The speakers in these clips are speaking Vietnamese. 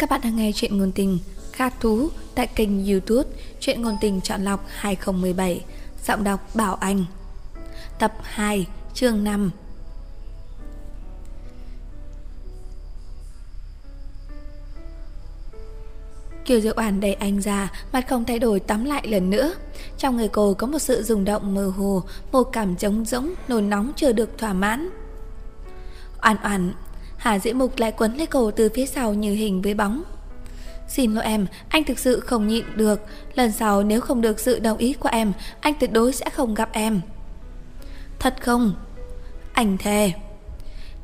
Các bạn đang nghe chuyện ngôn tình Khát thú tại kênh youtube Chuyện ngôn tình chọn lọc 2017 Giọng đọc Bảo Anh Tập 2 chương 5 Kiều Diệu Oản đẩy anh ra, mặt không thay đổi tắm lại lần nữa. Trong người cô có một sự rung động mơ hồ, một cảm trống rỗng, nôn nóng chưa được thỏa mãn. Oản Oản, Hà Diễm Mục lại quấn lấy cổ từ phía sau như hình với bóng. Xin lỗi em, anh thực sự không nhịn được. Lần sau nếu không được sự đồng ý của em, anh tuyệt đối sẽ không gặp em. Thật không? Anh thề.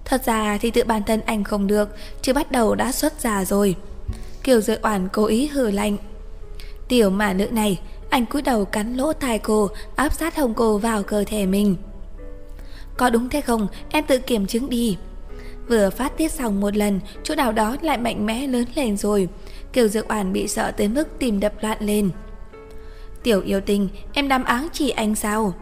Thật ra thì tự bản thân anh không được, chứ bắt đầu đã xuất già rồi. Kiều Dợi Oản cố ý hừ lạnh. Tiểu mà nữ này, anh cúi đầu cắn lỗ tai cô, áp sát hồng cô vào cơ thể mình. Có đúng thế không, em tự kiểm chứng đi. Vừa phát tiết xong một lần, chỗ nào đó lại mạnh mẽ lớn lên rồi. Kiều Dược Oản bị sợ tới mức tìm đập loạn lên. Tiểu yêu tình, em đam áng chỉ anh sao?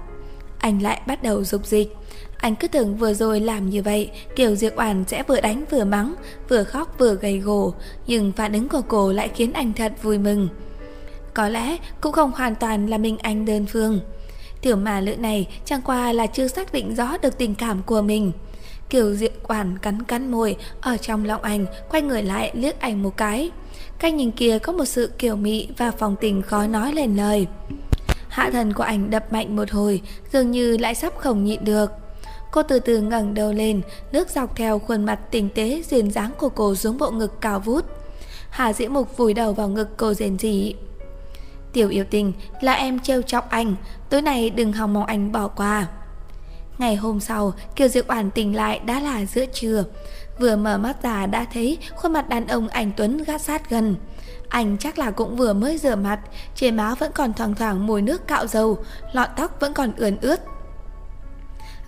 Anh lại bắt đầu dục dịch. Anh cứ tưởng vừa rồi làm như vậy, Kiều Diệp Oản sẽ vừa đánh vừa mắng, vừa khóc vừa gầy gò, nhưng phản ứng của cô lại khiến anh thật vui mừng. Có lẽ cũng không hoàn toàn là mình anh đơn phương. Tiểu mà lữ này chẳng qua là chưa xác định rõ được tình cảm của mình. Kiều diện quản cắn cắn môi, ở trong lòng anh, quay người lại liếc anh một cái. Cái nhìn kia có một sự kiều mị và phòng tình khó nói lên lời. Hạ thần của anh đập mạnh một hồi, dường như lại sắp không nhịn được. Cô từ từ ngẩng đầu lên, nước dọc theo khuôn mặt tinh tế duyên dáng của cô xuống bộ ngực cao vút. Hà Diễm Mục vùi đầu vào ngực cô rền rỉ. Tiểu yêu tình là em trêu chọc anh, tối nay đừng hòng mong anh bỏ qua. Ngày hôm sau, Kiều Diệp Oản tỉnh lại đã là giữa trưa. Vừa mở mắt ra đã thấy khuôn mặt đàn ông anh Tuấn gắt sát gần. Anh chắc là cũng vừa mới rửa mặt, trên má vẫn còn thoang thoảng mùi nước cạo dầu, lọn tóc vẫn còn ướn ướt.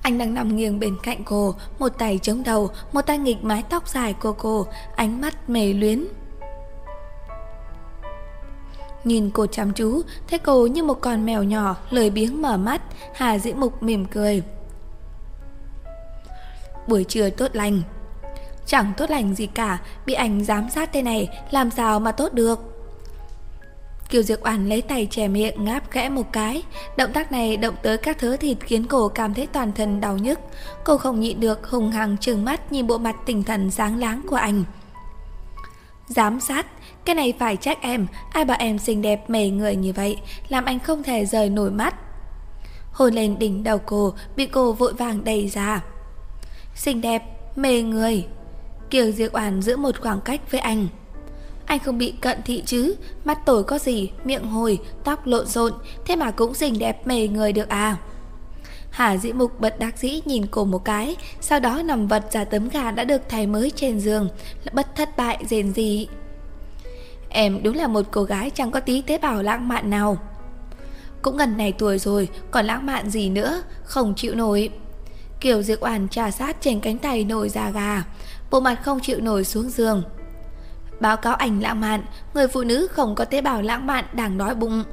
Anh đang nằm nghiêng bên cạnh cô, một tay chống đầu, một tay nghịch mái tóc dài của cô, ánh mắt mê luyến. Nhìn cô chăm chú, thấy cô như một con mèo nhỏ, lười biếng mở mắt, Hà Dĩ Mục mỉm cười. Buổi trưa tốt lành. Chẳng tốt lành gì cả, bị ảnh giám sát thế này, làm sao mà tốt được. Kiều Diệp Oản lấy tay che miệng ngáp khẽ một cái, động tác này động tới các thớ thịt khiến cô cảm thấy toàn thân đau nhức. Cô không nhịn được hùng hăng trừng mắt nhìn bộ mặt tinh thần sáng láng của anh. Giám sát, cái này phải trách em, ai bảo em xinh đẹp mề người như vậy, làm anh không thể rời nổi mắt. Hôn lên đỉnh đầu cô, bị cô vội vàng đẩy ra. Xinh đẹp, mề người. Kiều Diệc Oản giữ một khoảng cách với anh. Anh không bị cận thị chứ Mắt tối có gì, miệng hồi, tóc lộn xộn Thế mà cũng xinh đẹp mề người được à Hà dĩ mục bật đắc dĩ nhìn cô một cái Sau đó nằm vật ra tấm gà đã được thay mới trên giường Bất thất bại rền gì Em đúng là một cô gái chẳng có tí tế bào lãng mạn nào Cũng gần này tuổi rồi Còn lãng mạn gì nữa Không chịu nổi Kiều Diệc Oản trà sát trên cánh tay nổi da gà Bộ mặt không chịu nổi xuống giường Báo cáo ảnh lãng mạn, người phụ nữ không có tế bào lãng mạn đang đói bụng.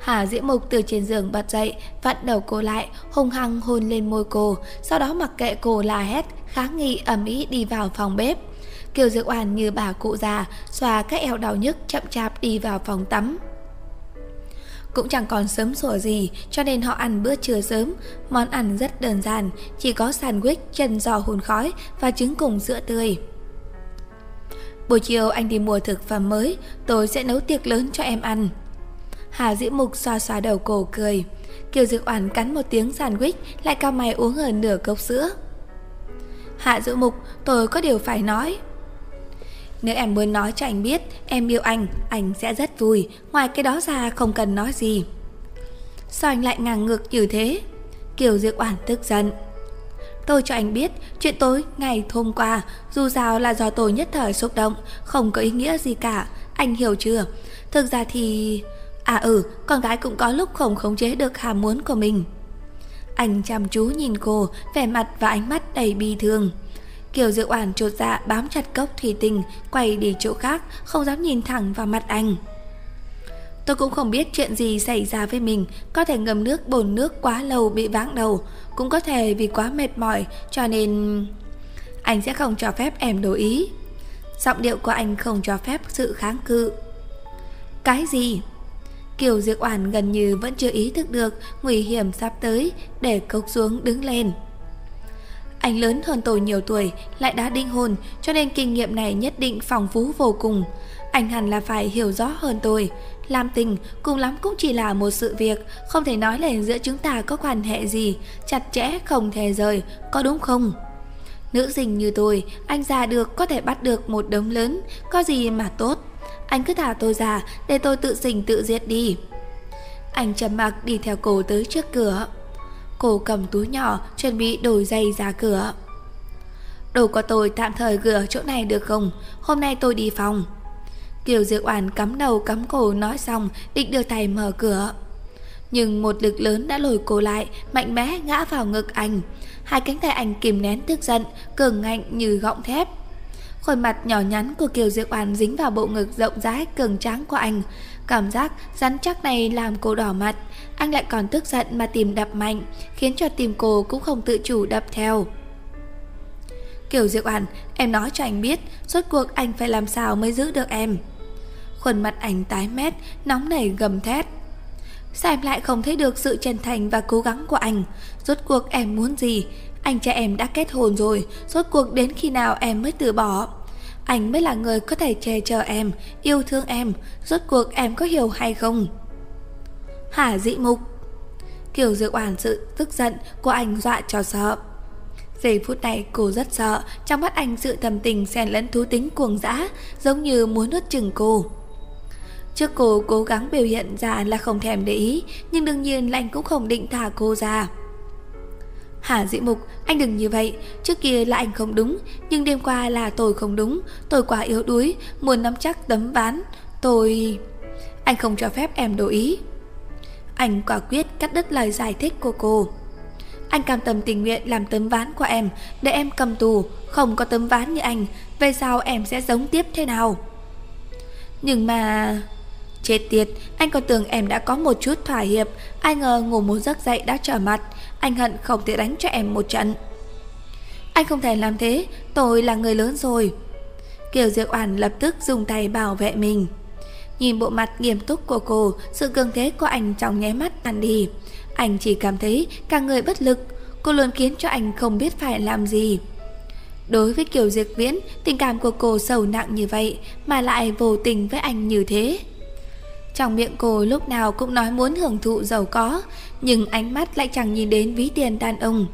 Hà Diễm Mục từ trên giường bật dậy, vặn đầu cô lại, hung hăng hôn lên môi cô, sau đó mặc kệ cô la hét, kháng nghị ầm ĩ đi vào phòng bếp. Kiều Dược Oản như bà cụ già, xòa các eo đau nhức chậm chạp đi vào phòng tắm. Cũng chẳng còn sớm sủa gì, cho nên họ ăn bữa trưa sớm. Món ăn rất đơn giản, chỉ có sandwich, chân giò hùn khói và trứng cùng sữa tươi. Buổi chiều anh đi mua thực phẩm mới Tôi sẽ nấu tiệc lớn cho em ăn Hà Dĩ Mục xoa xoa đầu cổ cười Kiều Dược Oản cắn một tiếng sandwich Lại cao mày uống hơn nửa cốc sữa Hạ diễm Mục Tôi có điều phải nói nếu em muốn nói cho anh biết Em yêu anh Anh sẽ rất vui. Ngoài cái đó ra không cần nói gì. Sao anh lại ngang ngược như thế? Kiều diệu Oản tức giận. Tôi cho anh biết chuyện tối ngày hôm qua Dù sao là do tôi nhất thời xúc động Không có ý nghĩa gì cả. Anh hiểu chưa? Thực ra thì... À ừ, con gái cũng có lúc không khống chế được hàm muốn của mình. Anh chăm chú nhìn cô Vẻ mặt và ánh mắt đầy bi thương. Kiều Diệu Oản trột dạ bám chặt cốc thủy tinh Quay đi chỗ khác, Không dám nhìn thẳng vào mặt anh Tôi cũng không biết chuyện gì xảy ra với mình, Có thể ngâm nước, bồn nước quá lâu bị váng đầu, Cũng có thể vì quá mệt mỏi, Cho nên... Anh sẽ không cho phép em đổi ý Giọng điệu của anh không cho phép sự kháng cự Cái gì? Kiều Diệp Oản gần như vẫn chưa ý thức được nguy hiểm sắp tới, để cốc xuống đứng lên. Anh lớn hơn tôi nhiều tuổi, lại đã đinh hồn, cho nên kinh nghiệm này nhất định phong phú vô cùng. Anh hẳn là phải hiểu rõ hơn tôi. Làm tình, cùng lắm cũng chỉ là một sự việc, không thể nói là giữa chúng ta có quan hệ gì, chặt chẽ không thể rời, có đúng không? Nữ sinh như tôi, anh già được có thể bắt được một đống lớn, có gì mà tốt. Anh cứ thả tôi ra, để tôi tự sinh tự diệt đi. Anh trầm mặc đi theo cô tới trước cửa. Cô cầm túi nhỏ, chuẩn bị đổi giày ra cửa. Đồ của tôi tạm thời gửi ở chỗ này được không? Hôm nay tôi đi phòng. Kiều Diệu Oản cắm đầu cắm cổ nói xong, định đưa tay mở cửa. Nhưng một lực lớn đã lùi cô lại, mạnh mẽ ngã vào ngực anh. Hai cánh tay anh kìm nén tức giận, cường ngạnh như gọng thép. Khuôn mặt nhỏ nhắn của Kiều Diệu Oản dính vào bộ ngực rộng rãi cường tráng của anh. Cảm giác rắn chắc này làm cô đỏ mặt. Anh lại còn tức giận mà tìm đập mạnh, khiến cho tim cô cũng không tự chủ đập theo. Kiều Diệu Oản, em nói cho anh biết, rốt cuộc anh phải làm sao mới giữ được em. Khuôn mặt anh tái mét, nóng nảy gầm thét. Sao em lại không thấy được sự chân thành và cố gắng của anh? Rốt cuộc em muốn gì? Anh cha em đã kết hôn rồi, rốt cuộc đến khi nào em mới từ bỏ? Anh mới là người có thể che chở em, yêu thương em, rốt cuộc em có hiểu hay không? Hả dị mục? Kiều Dược Oản sự tức giận của anh dọa cho sợ. Giây phút này cô rất sợ, trong mắt anh sự thầm tình xen lẫn thú tính cuồng dã, giống như muốn nuốt chừng cô. Trước cô cố gắng biểu hiện ra là không thèm để ý, nhưng đương nhiên là anh cũng không định thả cô ra. Hà Dĩ Mục, anh đừng như vậy, trước kia là anh không đúng, nhưng đêm qua là tôi không đúng, tôi quá yếu đuối, muốn nắm chắc tấm ván, tôi... Anh không cho phép em đổi ý. Anh quả quyết cắt đứt lời giải thích của cô. Anh cam tâm tình nguyện làm tấm ván của em, để em cầm tù, không có tấm ván như anh, về sau em sẽ giống tiếp thế nào? Nhưng mà... Chết tiệt, anh còn tưởng em đã có một chút thỏa hiệp, ai ngờ ngủ một giấc dậy đã trở mặt, anh hận không thể đánh cho em một trận. Anh không thể làm thế, tôi là người lớn rồi. Kiều Diệu Oản lập tức dùng tay bảo vệ mình. Nhìn bộ mặt nghiêm túc của cô, sự cường thế của anh trong nháy mắt tan đi. Anh chỉ cảm thấy cả người bất lực, cô luôn khiến cho anh không biết phải làm gì. Đối với Kiều Diệp Viễn, tình cảm của cô sầu nặng như vậy mà lại vô tình với anh như thế. Trong miệng cô lúc nào cũng nói muốn hưởng thụ giàu có, nhưng ánh mắt lại chẳng nhìn đến ví tiền đàn ông.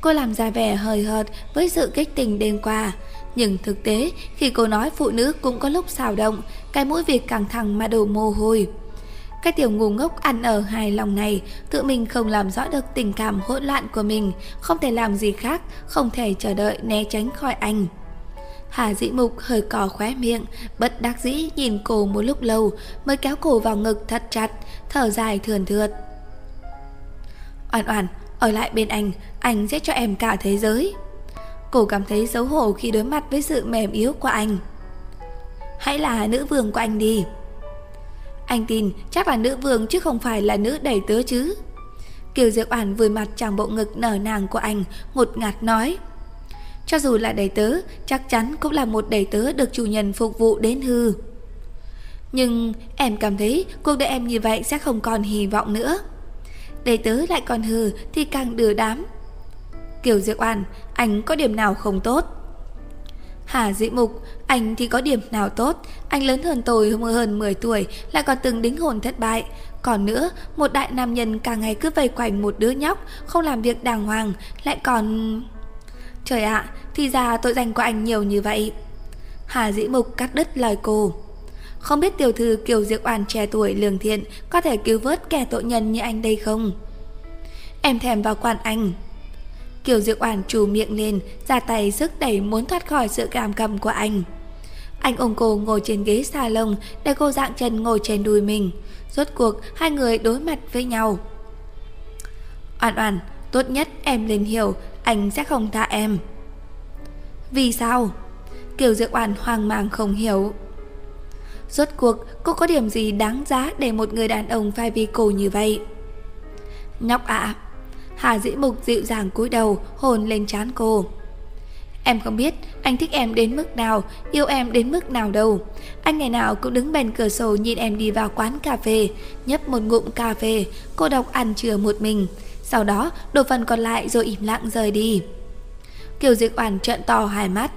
Cô làm ra vẻ hời hợt với sự kích tình đêm qua. Nhưng thực tế, khi cô nói phụ nữ cũng có lúc xào động, cái mũi việc căng thẳng mà đổ mồ hôi. Cái tiểu ngu ngốc ăn ở hài lòng này Tự mình không làm rõ được tình cảm hỗn loạn của mình Không thể làm gì khác Không thể chờ đợi né tránh khỏi anh Hà dĩ mục hơi cò khóe miệng, Bất đắc dĩ nhìn cô một lúc lâu, Mới kéo cô vào ngực thật chặt, Thở dài thườn thượt. Oan oan, Ở lại bên anh Anh sẽ cho em cả thế giới. Cô cảm thấy xấu hổ khi đối mặt với sự mềm yếu của anh. Hãy là nữ vương của anh đi. Anh tin chắc là nữ vương chứ không phải là nữ đầy tớ chứ. Kiều Diệp Oản vùi mặt trong bộ ngực nở nàng của anh, Ngột ngạt nói. Cho dù là đầy tớ Chắc chắn cũng là một đầy tớ được chủ nhân phục vụ đến hư. Nhưng em cảm thấy Cuộc đời em như vậy sẽ không còn hy vọng nữa. Đầy tớ lại còn hư Thì càng đưa đám. Kiều Diệu Oản Anh có điểm nào không tốt? Hà Dĩ Mục, anh thì có điểm nào tốt, anh lớn hơn tôi hơn 10 tuổi, lại còn từng đính hôn thất bại. Còn nữa, một đại nam nhân cả ngày cứ vây quanh một đứa nhóc, không làm việc đàng hoàng, lại còn... Trời ạ, thì ra tội danh của anh nhiều như vậy. Hà Dĩ Mục cắt đứt lời cô. Không biết tiểu thư Kiều Diệu Oan trẻ tuổi lương thiện có thể cứu vớt kẻ tội nhân như anh đây không? Em thèm vào quan anh. Kiều Diệu Oản trù miệng lên, ra tay sức đẩy muốn thoát khỏi sự cảm cầm của anh. Anh ôm cô ngồi trên ghế salon để cô dạng chân ngồi trên đùi mình. Rốt cuộc hai người đối mặt với nhau. Oản oản, tốt nhất em nên hiểu anh sẽ không tha em. Vì sao? Kiều Diệu Oản hoang mang không hiểu. Rốt cuộc cô có điểm gì đáng giá để một người đàn ông phải vì cô như vậy? Nhóc ạ, Hà Dĩ Mục dịu dàng cúi đầu hồn lên trán cô Em không biết anh thích em đến mức nào, yêu em đến mức nào đâu. Anh ngày nào cũng đứng bên cửa sổ nhìn em đi vào quán cà phê, nhấp một ngụm cà phê, cô độc ăn trưa một mình. Sau đó đồ phần còn lại rồi im lặng rời đi. Kiều Diệc Oản trợn to hai mắt.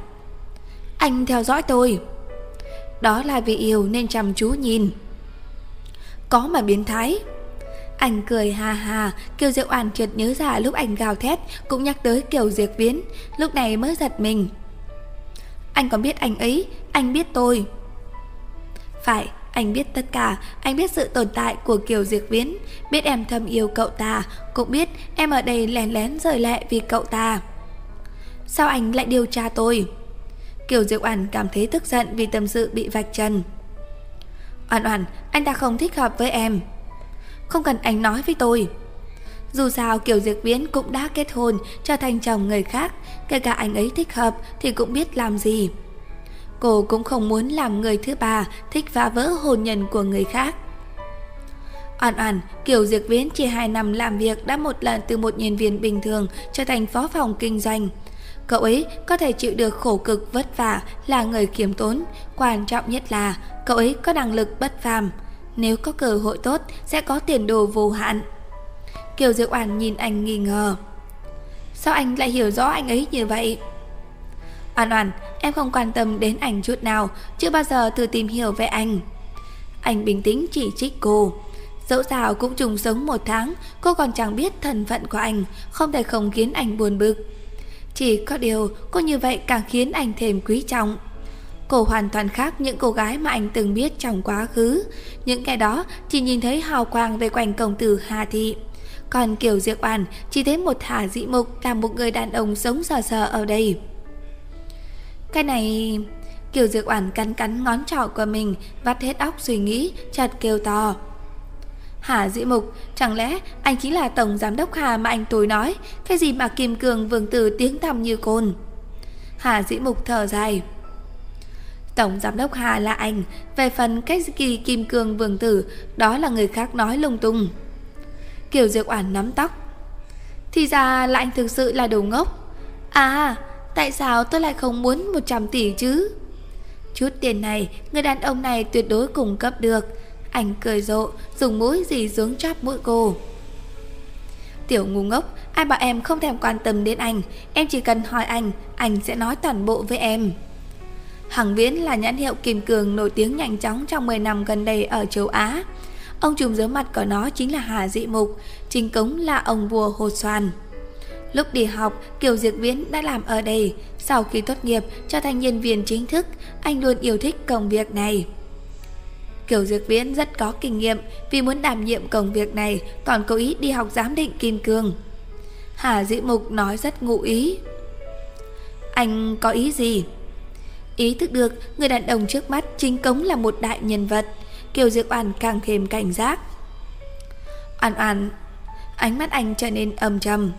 Anh theo dõi tôi. Đó là vì yêu nên chăm chú nhìn. Có mà biến thái. Anh cười hà hà, Kiều Diệc Oản chợt nhớ ra lúc anh gào thét cũng nhắc tới Kiều Diệc Viễn, lúc này mới giật mình. Anh còn biết anh ấy, anh biết tôi. Phải, anh biết tất cả, anh biết sự tồn tại của Kiều diệc Viễn, biết em thầm yêu cậu ta, cũng biết em ở đây lén lén rời lệ vì cậu ta. Sao anh lại điều tra tôi? Kiều diệc Oản cảm thấy tức giận vì tâm sự bị vạch trần. Oản Oản, anh ta không thích hợp với em. Không cần anh nói với tôi dù sao Kiều diệc Viễn cũng đã kết hôn Trở thành chồng người khác. Kể cả anh ấy thích hợp Thì cũng biết làm gì. Cô cũng không muốn làm người thứ ba Thích phá vỡ hôn nhân của người khác. Oan oan, Kiều diệc Viễn chỉ 2 năm làm việc đã một lần từ một nhân viên bình thường trở thành phó phòng kinh doanh. Cậu ấy có thể chịu được khổ cực vất vả là người kiềm tốn, quan trọng nhất là cậu ấy có năng lực bất phàm. Nếu có cơ hội tốt Sẽ có tiền đồ vô hạn. Kiều Diệu Oản nhìn anh nghi ngờ. Sao anh lại hiểu rõ anh ấy như vậy? Oản Oản, Em không quan tâm đến anh chút nào, Chưa bao giờ thử tìm hiểu về anh. Anh bình tĩnh chỉ trích cô. Dẫu sao cũng chung sống một tháng, Cô còn chẳng biết thân phận của anh, Không thể không khiến anh buồn bực. Chỉ có điều, cô như vậy càng khiến anh thêm quý trọng. Cô hoàn toàn khác những cô gái mà anh từng biết trong quá khứ. Những cái đó chỉ nhìn thấy hào quang về quanh công tử Hà Thị. Còn Kiều Diệp Oản chỉ thấy một thả dị Mục là một người đàn ông sống sờ sờ ở đây. Cái này... Kiều Diệp Oản cắn cắn ngón trỏ của mình, Vắt hết óc suy nghĩ, Chợt kêu to. Hà Dĩ Mục, Chẳng lẽ anh chính là Tổng Giám đốc Hà mà anh tôi nói? Cái gì mà Kim Cường vương tử tiếng tăm như côn? Hà Dĩ Mục thở dài. Tổng giám đốc Hà là anh. Về phần cách kỳ kim cương vương tử, Đó là người khác nói lung tung. Kiều Diệu Oản nắm tóc. Thì ra là anh thực sự là đồ ngốc. À Tại sao tôi lại không muốn 100 tỷ chứ? Chút tiền này, Người đàn ông này tuyệt đối cung cấp được. Anh cười rộ, Dùng mũi dì xuống chóp mũi cô. Tiểu ngu ngốc, Ai bảo em không thèm quan tâm đến anh. Em chỉ cần hỏi anh Anh sẽ nói toàn bộ với em. Hằng Viễn là nhãn hiệu kim cường nổi tiếng nhanh chóng trong 10 năm gần đây ở châu Á. Ông trùm giấu mặt của nó chính là Hà Dị Mục, chính cống là ông vua Hồ Soàn. Lúc đi học, Kiều Diệc Viễn đã làm ở đây. Sau khi tốt nghiệp, trở thành nhân viên chính thức, anh luôn yêu thích công việc này. Kiều Diệc Viễn rất có kinh nghiệm vì muốn đảm nhiệm công việc này còn cố ý đi học giám định kim cương. Hà Dĩ Mục nói rất ngụ ý. Anh có ý gì? Ý thức được người đàn ông trước mắt chính cống là một đại nhân vật Kiều Diệp Oản càng thêm cảnh giác. Oản oản, Ánh mắt anh trở nên âm trầm.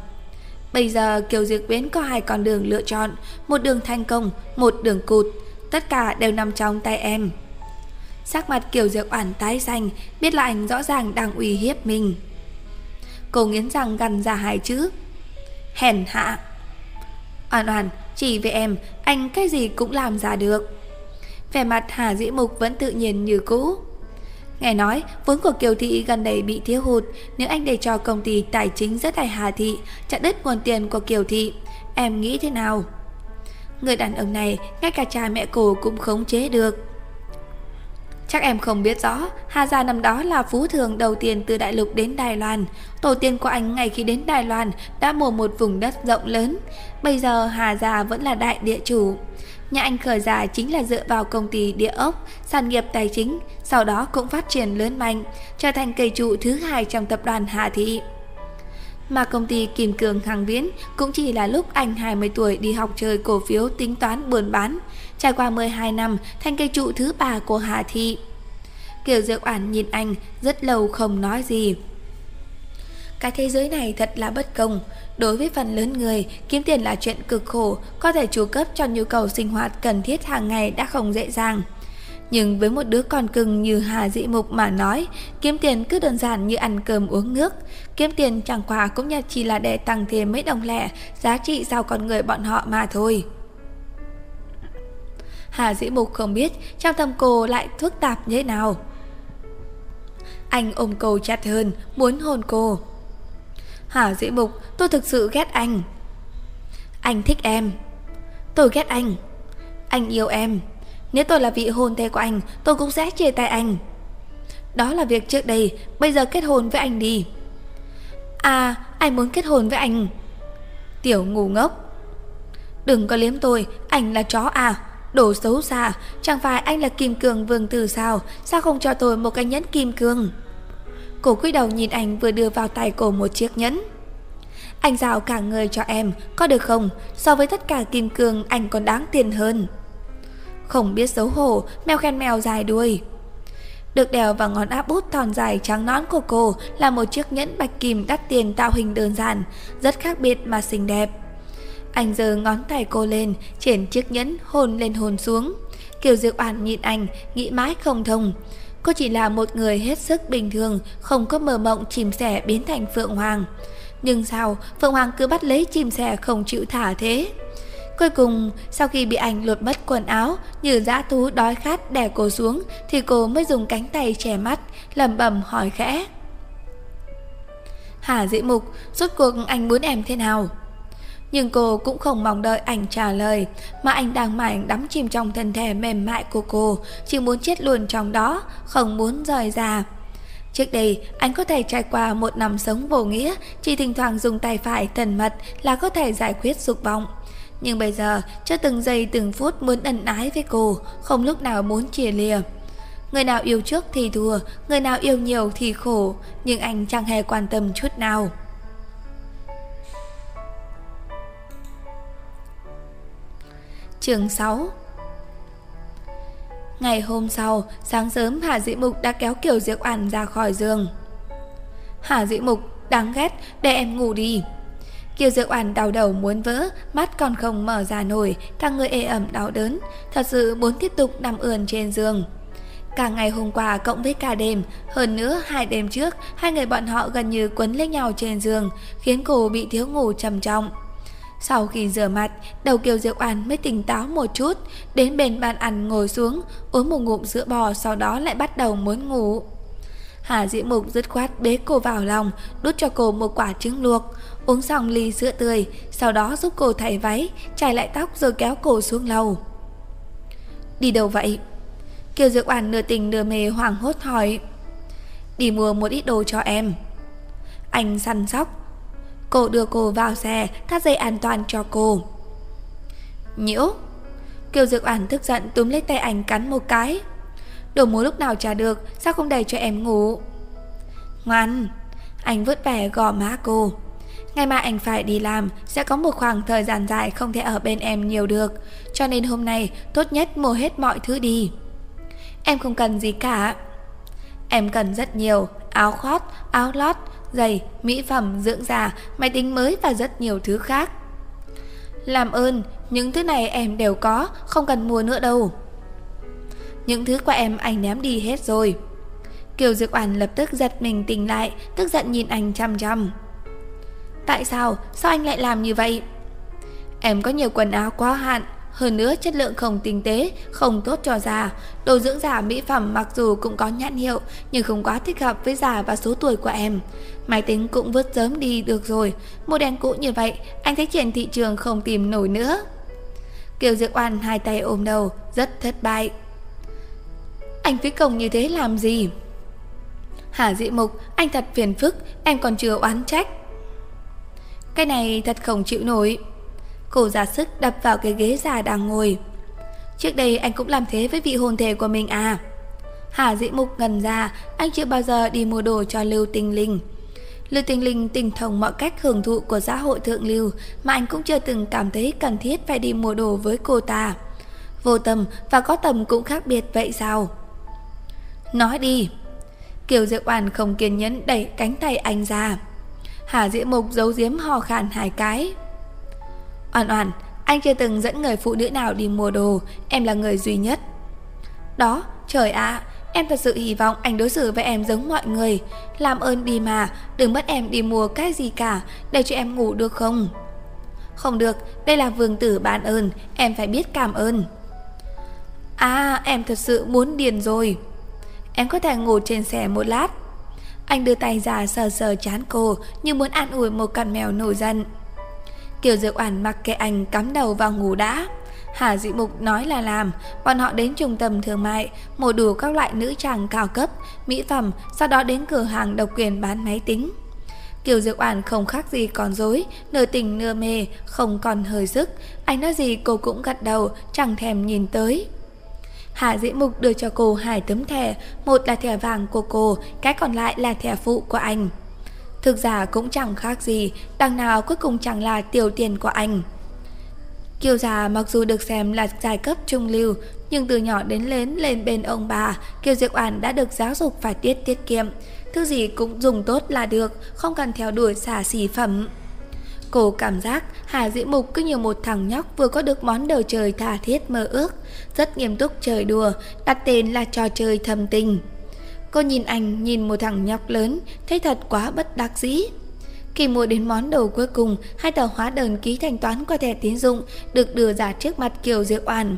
Bây giờ Kiều Diệp Viễn có hai con đường lựa chọn, Một đường thành công, Một đường cụt, Tất cả đều nằm trong tay em. Sắc mặt Kiều Diệp Oản tái xanh, Biết là anh rõ ràng đang uy hiếp mình. Cô nghiến răng gằn ra hai chữ. Hèn hạ. Oản oản, chỉ về em, Anh cái gì cũng làm ra được. Vẻ mặt Hà Dĩ Mục vẫn tự nhiên như cũ. Nghe nói vốn của Kiều Thị gần đây bị thiếu hụt Nếu anh để cho công ty tài chính rất đại Hà Thị chặn đứt nguồn tiền của Kiều Thị Em nghĩ thế nào Người đàn ông này Ngay cả cha mẹ cô cũng khống chế được Chắc em không biết rõ, Hà Gia năm đó là phú thường đầu tiên từ đại lục đến Đài Loan. Tổ tiên của anh ngày khi đến Đài Loan đã mua một vùng đất rộng lớn. Bây giờ Hà Gia vẫn là đại địa chủ. Nhà anh khởi giả chính là dựa vào công ty địa ốc, sản nghiệp tài chính, sau đó cũng phát triển lớn mạnh, trở thành cây trụ thứ hai trong tập đoàn Hà Thị. Mà công ty Kim Cường Hàng Viễn cũng chỉ là lúc anh 20 tuổi đi học chơi cổ phiếu tính toán buôn bán, Trải qua 12 năm thành cây trụ thứ ba của Hà Thị Kiều Diệu Oản nhìn anh rất lâu không nói gì Cái thế giới này thật là bất công Đối với phần lớn người, kiếm tiền là chuyện cực khổ Có thể chu cấp cho nhu cầu sinh hoạt cần thiết hàng ngày đã không dễ dàng nhưng với một đứa con cưng như Hà Dĩ Mục mà nói, kiếm tiền cứ đơn giản như ăn cơm uống nước. Kiếm tiền chẳng qua cũng chỉ là để tăng thêm mấy đồng lẻ, giá trị giao con người bọn họ mà thôi. Hà Dĩ Mục không biết trong tâm cô lại phức tạp như thế nào. Anh ôm cô chặt hơn, muốn hôn cô. Hà Dĩ Mục, tôi thực sự ghét anh. Anh thích em. Tôi ghét anh. Anh yêu em. Nếu tôi là vị hôn thê của anh, tôi cũng sẽ chia tay anh. Đó là việc trước đây, bây giờ kết hôn với anh đi. À, anh muốn kết hôn với anh. Tiểu ngu ngốc. Đừng có liếm tôi, anh là chó à. Đồ xấu xa, chẳng phải anh là kim cương vương tử sao, sao không cho tôi một cái nhẫn kim cương? Cô cúi đầu nhìn anh vừa đưa vào tay cô một chiếc nhẫn. Anh giao cả người cho em, có được không? So với tất cả kim cương anh còn đáng tiền hơn. Không biết xấu hổ, mèo khen mèo dài đuôi. Được đèo vào ngón áp út thon dài trắng nón của cô là một chiếc nhẫn bạch kim đắt tiền tạo hình đơn giản, rất khác biệt mà xinh đẹp. Anh giơ ngón tay cô lên, triển chiếc nhẫn hôn lên hôn xuống. Kiều Diệu Oản nhìn anh, nghĩ mãi không thông. Cô chỉ là một người hết sức bình thường, không có mơ mộng chìm sẻ biến thành Phượng Hoàng. Nhưng sao Phượng Hoàng cứ bắt lấy chim sẻ không chịu thả thế? Cuối cùng, sau khi bị anh lột mất quần áo, như dã thú đói khát đè cô xuống, thì cô mới dùng cánh tay che mắt, lẩm bẩm hỏi khẽ. Hà dĩ mục, rốt cuộc anh muốn em thế nào? Nhưng cô cũng không mong đợi anh trả lời Mà anh đang mải đắm chìm trong thân thể mềm mại của cô Chỉ muốn chết luôn trong đó Không muốn rời ra Trước đây, anh có thể trải qua một năm sống vô nghĩa Chỉ thỉnh thoảng dùng tay phải thần mật Là có thể giải quyết dục vọng. Nhưng bây giờ, cho từng giây từng phút muốn ẩn ái với cô Không lúc nào muốn chia lìa. Người nào yêu trước thì thua Người nào yêu nhiều thì khổ Nhưng anh chẳng hề quan tâm chút nào. Chương 6 Ngày hôm sau, sáng sớm Hà Dĩ Mục đã kéo Kiều Diệc Oản ra khỏi giường. Hà Dĩ Mục, đáng ghét, để em ngủ đi. Kiều Diệc Oản đau đầu muốn vỡ, mắt còn không mở ra nổi, cả người ê ẩm đau đớn, thật sự muốn tiếp tục nằm ườn trên giường. Cả ngày hôm qua cộng với cả đêm, hơn nữa hai đêm trước, hai người bọn họ gần như quấn lấy nhau trên giường, khiến cô bị thiếu ngủ trầm trọng. Sau khi rửa mặt, đầu Kiều Diệu An mới tỉnh táo một chút, đến bên bàn ăn ngồi xuống, uống một ngụm sữa bò sau đó lại bắt đầu muốn ngủ. Hà Dĩ Mục dứt khoát bế cô vào lòng, đút cho cô một quả trứng luộc, uống xong ly sữa tươi, sau đó giúp cô thay váy, chải lại tóc rồi kéo cô xuống lầu. Đi đâu vậy? Kiều Diệu Oản nửa tình nửa mê hoảng hốt hỏi. Đi mua một ít đồ cho em. Anh săn sóc, Cô đưa cô vào xe, thắt dây an toàn cho cô. Nhiễu Kiều Dược Ảnh tức giận túm lấy tay anh cắn một cái. Đồ muốn lúc nào trả được, sao không để cho em ngủ? Ngoan, anh vứt vẻ gò má cô. Ngày mai anh phải đi làm, sẽ có một khoảng thời gian dài không thể ở bên em nhiều được. Cho nên hôm nay tốt nhất mua hết mọi thứ đi. Em không cần gì cả. Em cần rất nhiều, áo khoác, áo lót, giày, mỹ phẩm, dưỡng da, máy tính mới và rất nhiều thứ khác. Làm ơn, những thứ này em đều có, không cần mua nữa đâu. Những thứ của em anh ném đi hết rồi. Kiều Dược Oản lập tức giật mình tỉnh lại, tức giận nhìn anh chăm chăm. Tại sao? Sao anh lại làm như vậy? Em có nhiều quần áo quá hạn, hơn nữa chất lượng không tinh tế, không tốt cho da. Đồ dưỡng da mỹ phẩm mặc dù cũng có nhãn hiệu, nhưng không quá thích hợp với già và số tuổi của em. Máy tính cũng vứt sớm đi được rồi, model cũ như vậy, anh thấy trên thị trường không tìm nổi nữa. Kiều Diệp Oan hai tay ôm đầu, rất thất bại. Anh phí công như thế làm gì? Hà dị mục, anh thật phiền phức, em còn chưa oán trách. Cái này thật không chịu nổi. Cô ra sức đập vào cái ghế già đang ngồi. Trước đây anh cũng làm thế với vị hôn thề của mình à? Hà dĩ mục ngần ra, Anh chưa bao giờ đi mua đồ cho Lưu Tinh Linh. Lưu Tinh Linh tình thông mọi cách hưởng thụ của xã hội thượng lưu Mà anh cũng chưa từng cảm thấy cần thiết phải đi mua đồ với cô ta. Vô tầm và có tầm cũng khác biệt vậy sao? Nói đi. Kiều Diệu Oản không kiên nhẫn đẩy cánh tay anh ra. Hà Diễm Mục giấu giếm hò khàn hai cái. Oan oan, anh chưa từng dẫn người phụ nữ nào đi mua đồ, em là người duy nhất. Đó, trời ạ, em thật sự hy vọng anh đối xử với em giống mọi người. Làm ơn đi mà, đừng bắt em đi mua cái gì cả, để cho em ngủ được không? Không được, đây là vương tử ban ơn, em phải biết cảm ơn. À em thật sự muốn điền rồi Em có thể ngủ trên xe một lát Anh đưa tay ra sờ sờ chán cô Như muốn an ủi một con mèo nổi giận Kiều Diệu Oản mặc kệ anh cắm đầu vào ngủ đã Hà Dị Mục nói là làm, bọn họ đến trung tâm thương mại, mua đủ các loại nữ trang cao cấp, mỹ phẩm, sau đó đến cửa hàng độc quyền bán máy tính. Kiều Diệu Oản không khác gì còn dối, nửa tình nửa mê, không còn hơi sức, anh nói gì cô cũng gật đầu, chẳng thèm nhìn tới. Hà Dĩ Mục đưa cho cô hai tấm thẻ, một là thẻ vàng của cô, cái còn lại là thẻ phụ của anh. Thực ra cũng chẳng khác gì, đằng nào cuối cùng chẳng là tiểu tiền của anh. Kiều già mặc dù được xem là giai cấp trung lưu, nhưng từ nhỏ đến lớn lên bên ông bà, Kiều Diệp Oản đã được giáo dục phải tiết tiết kiệm. Thứ gì cũng dùng tốt là được, không cần theo đuổi xả xỉ phẩm. Cô cảm giác Hà Dĩ Mục cứ như một thằng nhóc vừa có được món đồ chơi tha thiết mơ ước, rất nghiêm túc chơi đùa, đặt tên là trò chơi thầm tình. Cô nhìn ảnh nhìn một thằng nhóc lớn, thấy thật quá bất đắc dĩ. Khi mua đến món đồ cuối cùng, hai tờ hóa đơn ký thanh toán qua thẻ tín dụng được đưa ra trước mặt Kiều diệu Oản.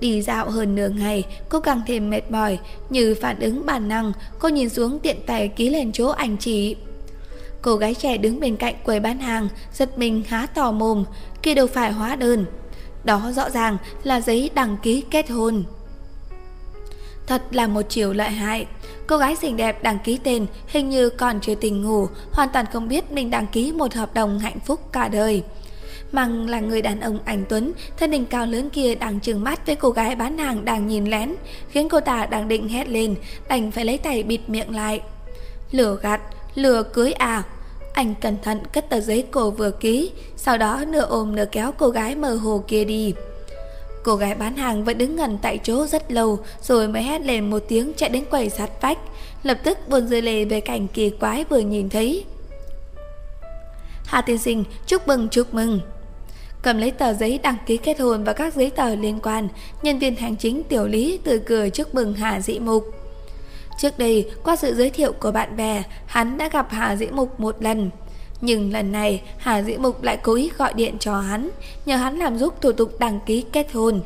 Đi dạo hơn nửa ngày, cô càng thêm mệt mỏi, như phản ứng bản năng, cô nhìn xuống tiện tay ký lên chỗ ảnh chỉ. Cô gái trẻ đứng bên cạnh quầy bán hàng, giật mình há to mồm, kia đâu phải hóa đơn. Đó rõ ràng là giấy đăng ký kết hôn. Thật là một chiều lợi hại. Cô gái xinh đẹp đăng ký tên hình như còn chưa tình ngủ, hoàn toàn không biết mình đăng ký một hợp đồng hạnh phúc cả đời. Măng là người đàn ông anh Tuấn, thân hình cao lớn kia đang trừng mắt với cô gái bán hàng đang nhìn lén, khiến cô ta đang định hét lên, đành phải lấy tay bịt miệng lại. Lửa gạt, lừa cưới à? Anh cẩn thận cất tờ giấy cô vừa ký, sau đó nửa ôm nửa kéo cô gái mơ hồ kia đi. Cô gái bán hàng vẫn đứng ngẩn tại chỗ rất lâu rồi mới hét lên một tiếng chạy đến quầy sát vách, lập tức buồn rơi lệ về cảnh kỳ quái vừa nhìn thấy. Hà tiên sinh, chúc mừng chúc mừng. Cầm lấy tờ giấy đăng ký kết hôn và các giấy tờ liên quan, nhân viên hành chính tiểu lý tươi cười chúc mừng Hà Dĩ Mục. Trước đây, qua sự giới thiệu của bạn bè, hắn đã gặp Hà Dĩ Mục một lần. Nhưng lần này, Hà Dĩ Mục lại cố ý gọi điện cho hắn, nhờ hắn làm giúp thủ tục đăng ký kết hôn.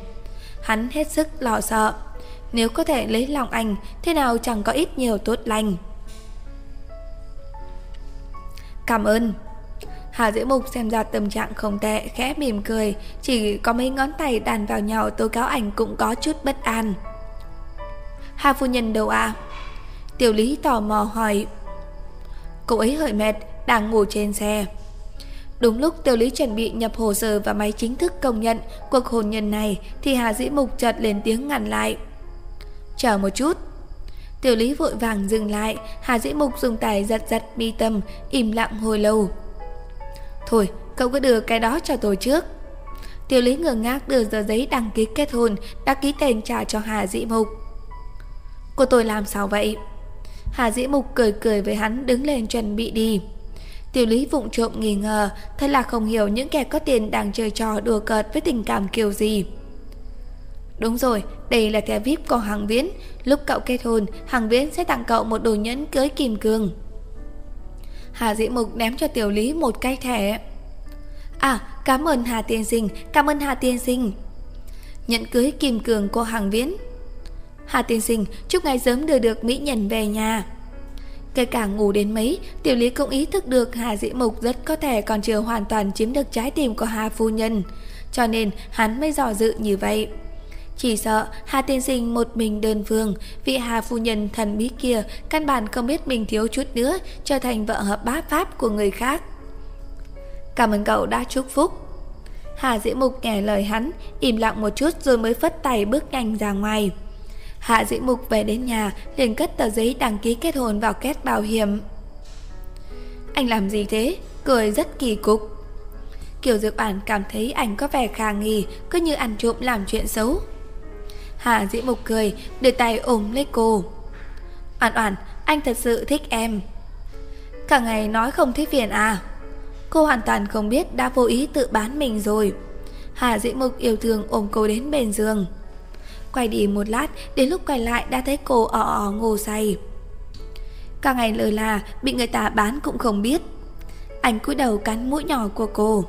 Hắn hết sức lo sợ. Nếu có thể lấy lòng anh, thế nào chẳng có ít nhiều tốt lành. Cảm ơn. Hà Dĩ Mục xem ra tâm trạng không tệ, khẽ mỉm cười, chỉ có mấy ngón tay đàn vào nhau tố cáo ảnh cũng có chút bất an. Hà phu nhân đâu à? Tiểu lý tò mò hỏi Cô ấy hơi mệt đang ngủ trên xe. Đúng lúc tiểu lý chuẩn bị nhập hồ sơ Và máy chính thức công nhận cuộc hôn nhân này, Thì Hà Dĩ Mục chợt lên tiếng ngăn lại. Chờ một chút. Tiểu lý vội vàng dừng lại, Hà Dĩ Mục dùng tay giật giật mi tâm, Im lặng hồi lâu. Thôi, cậu cứ đưa cái đó cho tôi trước. Tiểu lý ngơ ngác đưa tờ giấy đăng ký kết hôn, Đã ký tên trả cho Hà Dĩ Mục. Cô tôi làm sao vậy? Hà Dĩ Mục cười cười với hắn đứng lên chuẩn bị đi. Tiểu lý vụng trộm nghi ngờ, thật là không hiểu những kẻ có tiền đang chơi trò đùa cợt với tình cảm kiểu gì. Đúng rồi, đây là thẻ VIP của Hằng Viễn. Lúc cậu kết hôn, Hằng Viễn sẽ tặng cậu một đồ nhẫn cưới kim cương. Hà Dĩ Mục ném cho Tiểu Lý một cái thẻ. À, cảm ơn Hà Tiên Sinh, cảm ơn Hà Tiên Sinh. Nhẫn cưới kim cương của Hằng Viễn Hà tiên sinh chúc ngài sớm đưa được mỹ nhân về nhà Kể cả ngủ đến mấy, Tiểu lý cũng ý thức được Hà Dĩ Mục rất có thể còn chưa hoàn toàn chiếm được trái tim của Hà Phu Nhân, Cho nên hắn mới dò dự như vậy. Chỉ sợ Hà tiên sinh một mình đơn phương, Vị Hà Phu Nhân thần bí kia Căn bản không biết mình thiếu chút nữa Trở thành vợ hợp bá pháp của người khác. Cảm ơn cậu đã chúc phúc. Hà Dĩ Mục nghe lời hắn, Im lặng một chút rồi mới phất tay bước nhanh ra ngoài. Hạ Dĩ Mục về đến nhà liền cất tờ giấy đăng ký kết hôn vào két bảo hiểm. Anh làm gì thế? Cười rất kỳ cục. Kiều Dược Bản cảm thấy anh có vẻ khả nghi, cứ như ăn trộm làm chuyện xấu. Hạ Dĩ Mục cười, đưa tay ôm lấy cô. Oản oản, anh thật sự thích em. Cả ngày nói không thích phiền à? Cô hoàn toàn không biết đã vô ý tự bán mình rồi. Hà Dĩ Mục yêu thương ôm cô đến bên giường. Quay đi một lát, Đến lúc quay lại đã thấy cô ò ò ngô say. Cả ngày lờ là, Bị người ta bán cũng không biết. Anh cúi đầu cắn mũi nhỏ của cô.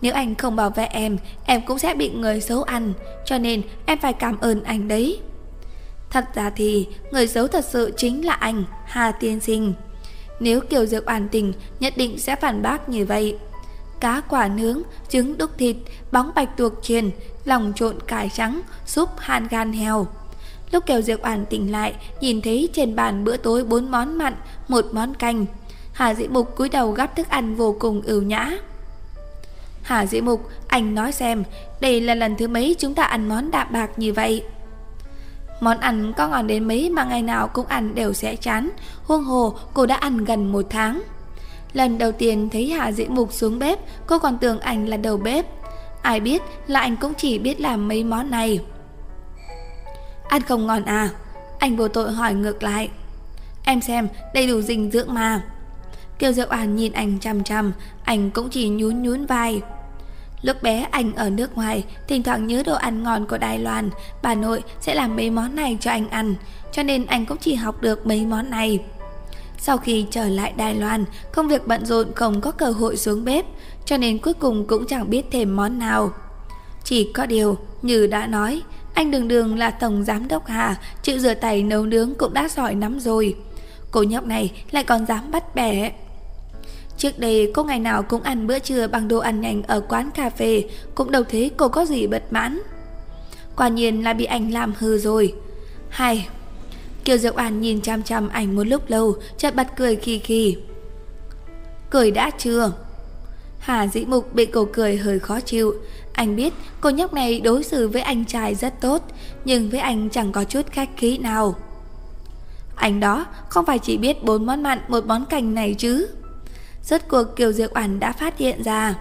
Nếu anh không bảo vệ em Em cũng sẽ bị người xấu ăn, Cho nên em phải cảm ơn anh đấy. Thật ra thì, Người xấu thật sự chính là anh Hà Tiên Sinh. Nếu Kiều Dược an tình Nhất định sẽ phản bác như vậy. Cá quả nướng, trứng đúc thịt Bóng bạch tuộc chiên Lòng trộn cải trắng, súp han gan heo Lúc Kiều diệp Oản tỉnh lại Nhìn thấy trên bàn bữa tối bốn món mặn Một món canh Hà Dĩ Mục cúi đầu gắp thức ăn vô cùng ưu nhã Hà Dĩ Mục, anh nói xem, đây là lần thứ mấy chúng ta ăn món đạm bạc như vậy? Món ăn có ngon đến mấy mà ngày nào cũng ăn đều sẽ chán, huông hồ cô đã ăn gần một tháng. Lần đầu tiên thấy Hà Dĩ Mục xuống bếp, cô còn tưởng anh là đầu bếp. Ai biết là anh cũng chỉ biết làm mấy món này. Ăn không ngon à? Anh vô tội hỏi ngược lại. Em xem, đầy đủ dinh dưỡng mà. Kiều Diệu An nhìn anh chằm chằm, anh cũng chỉ nhún nhún vai. Lúc bé anh ở nước ngoài, thỉnh thoảng nhớ đồ ăn ngon của Đài Loan, bà nội sẽ làm mấy món này cho anh ăn, cho nên anh cũng chỉ học được mấy món này. Sau khi trở lại Đài Loan, công việc bận rộn không có cơ hội xuống bếp, cho nên cuối cùng cũng chẳng biết thêm món nào. Chỉ có điều, như đã nói, anh đường đường là tổng giám đốc Hà, chịu rửa tay nấu nướng cũng đã giỏi lắm rồi. Cô nhóc này lại còn dám bắt bẻ. Trước đây cô ngày nào cũng ăn bữa trưa bằng đồ ăn nhanh ở quán cà phê, cũng đâu thấy cô có gì bất mãn. Quả nhiên là bị anh làm hư rồi. Hay. Kiều Diệu An nhìn chăm chăm ảnh một lúc lâu, chợt bật cười khi khi. Cười đã chưa? Hà Dĩ Mục bị cô cười hơi khó chịu. Anh biết cô nhóc này đối xử với anh trai rất tốt, nhưng với anh chẳng có chút khách khí nào. Anh đó không phải chỉ biết bốn món mặn một món cành này chứ. Rốt cuộc Kiều Diệu Oản đã phát hiện ra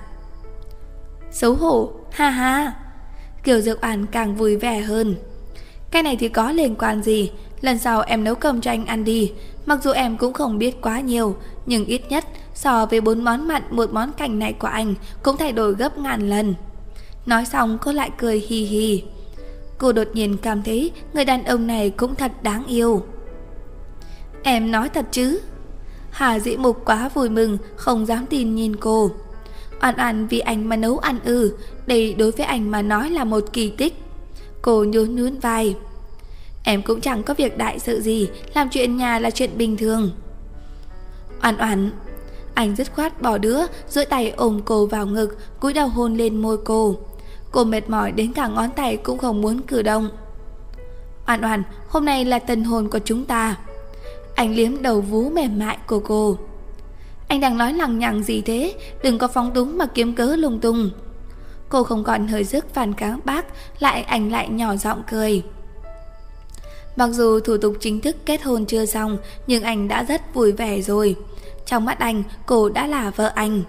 Xấu hổ, ha ha Kiều Diệu Oản càng vui vẻ hơn Cái này thì có liên quan gì Lần sau em nấu cơm cho anh ăn đi. Mặc dù em cũng không biết quá nhiều, Nhưng ít nhất so với bốn món mặn, Một món canh này của anh Cũng thay đổi gấp ngàn lần. Nói xong cô lại cười hì hì. Cô đột nhiên cảm thấy Người đàn ông này cũng thật đáng yêu. Em nói thật chứ? Hà dĩ mục quá vui mừng, Không dám tin nhìn cô. Oan oan vì anh mà nấu ăn ư, Đây đối với anh mà nói là một kỳ tích. Cô nhún nhún vai. Em cũng chẳng có việc đại sự gì, Làm chuyện nhà là chuyện bình thường. Oan oan Anh dứt khoát bỏ đứa, duỗi tay ôm cô vào ngực, cúi đầu hôn lên môi cô. Cô mệt mỏi đến cả ngón tay cũng không muốn cử động. Oan oan Hôm nay là tân hôn của chúng ta. Anh liếm đầu vú mềm mại của cô. Anh đang nói lằng nhằng gì thế? Đừng có phóng túng mà kiếm cớ lung tung. Cô không còn hơi sức phản kháng bác, Lại anh lại nhỏ giọng cười. Mặc dù thủ tục chính thức kết hôn chưa xong, Nhưng anh đã rất vui vẻ rồi. Trong mắt anh, cô đã là vợ anh.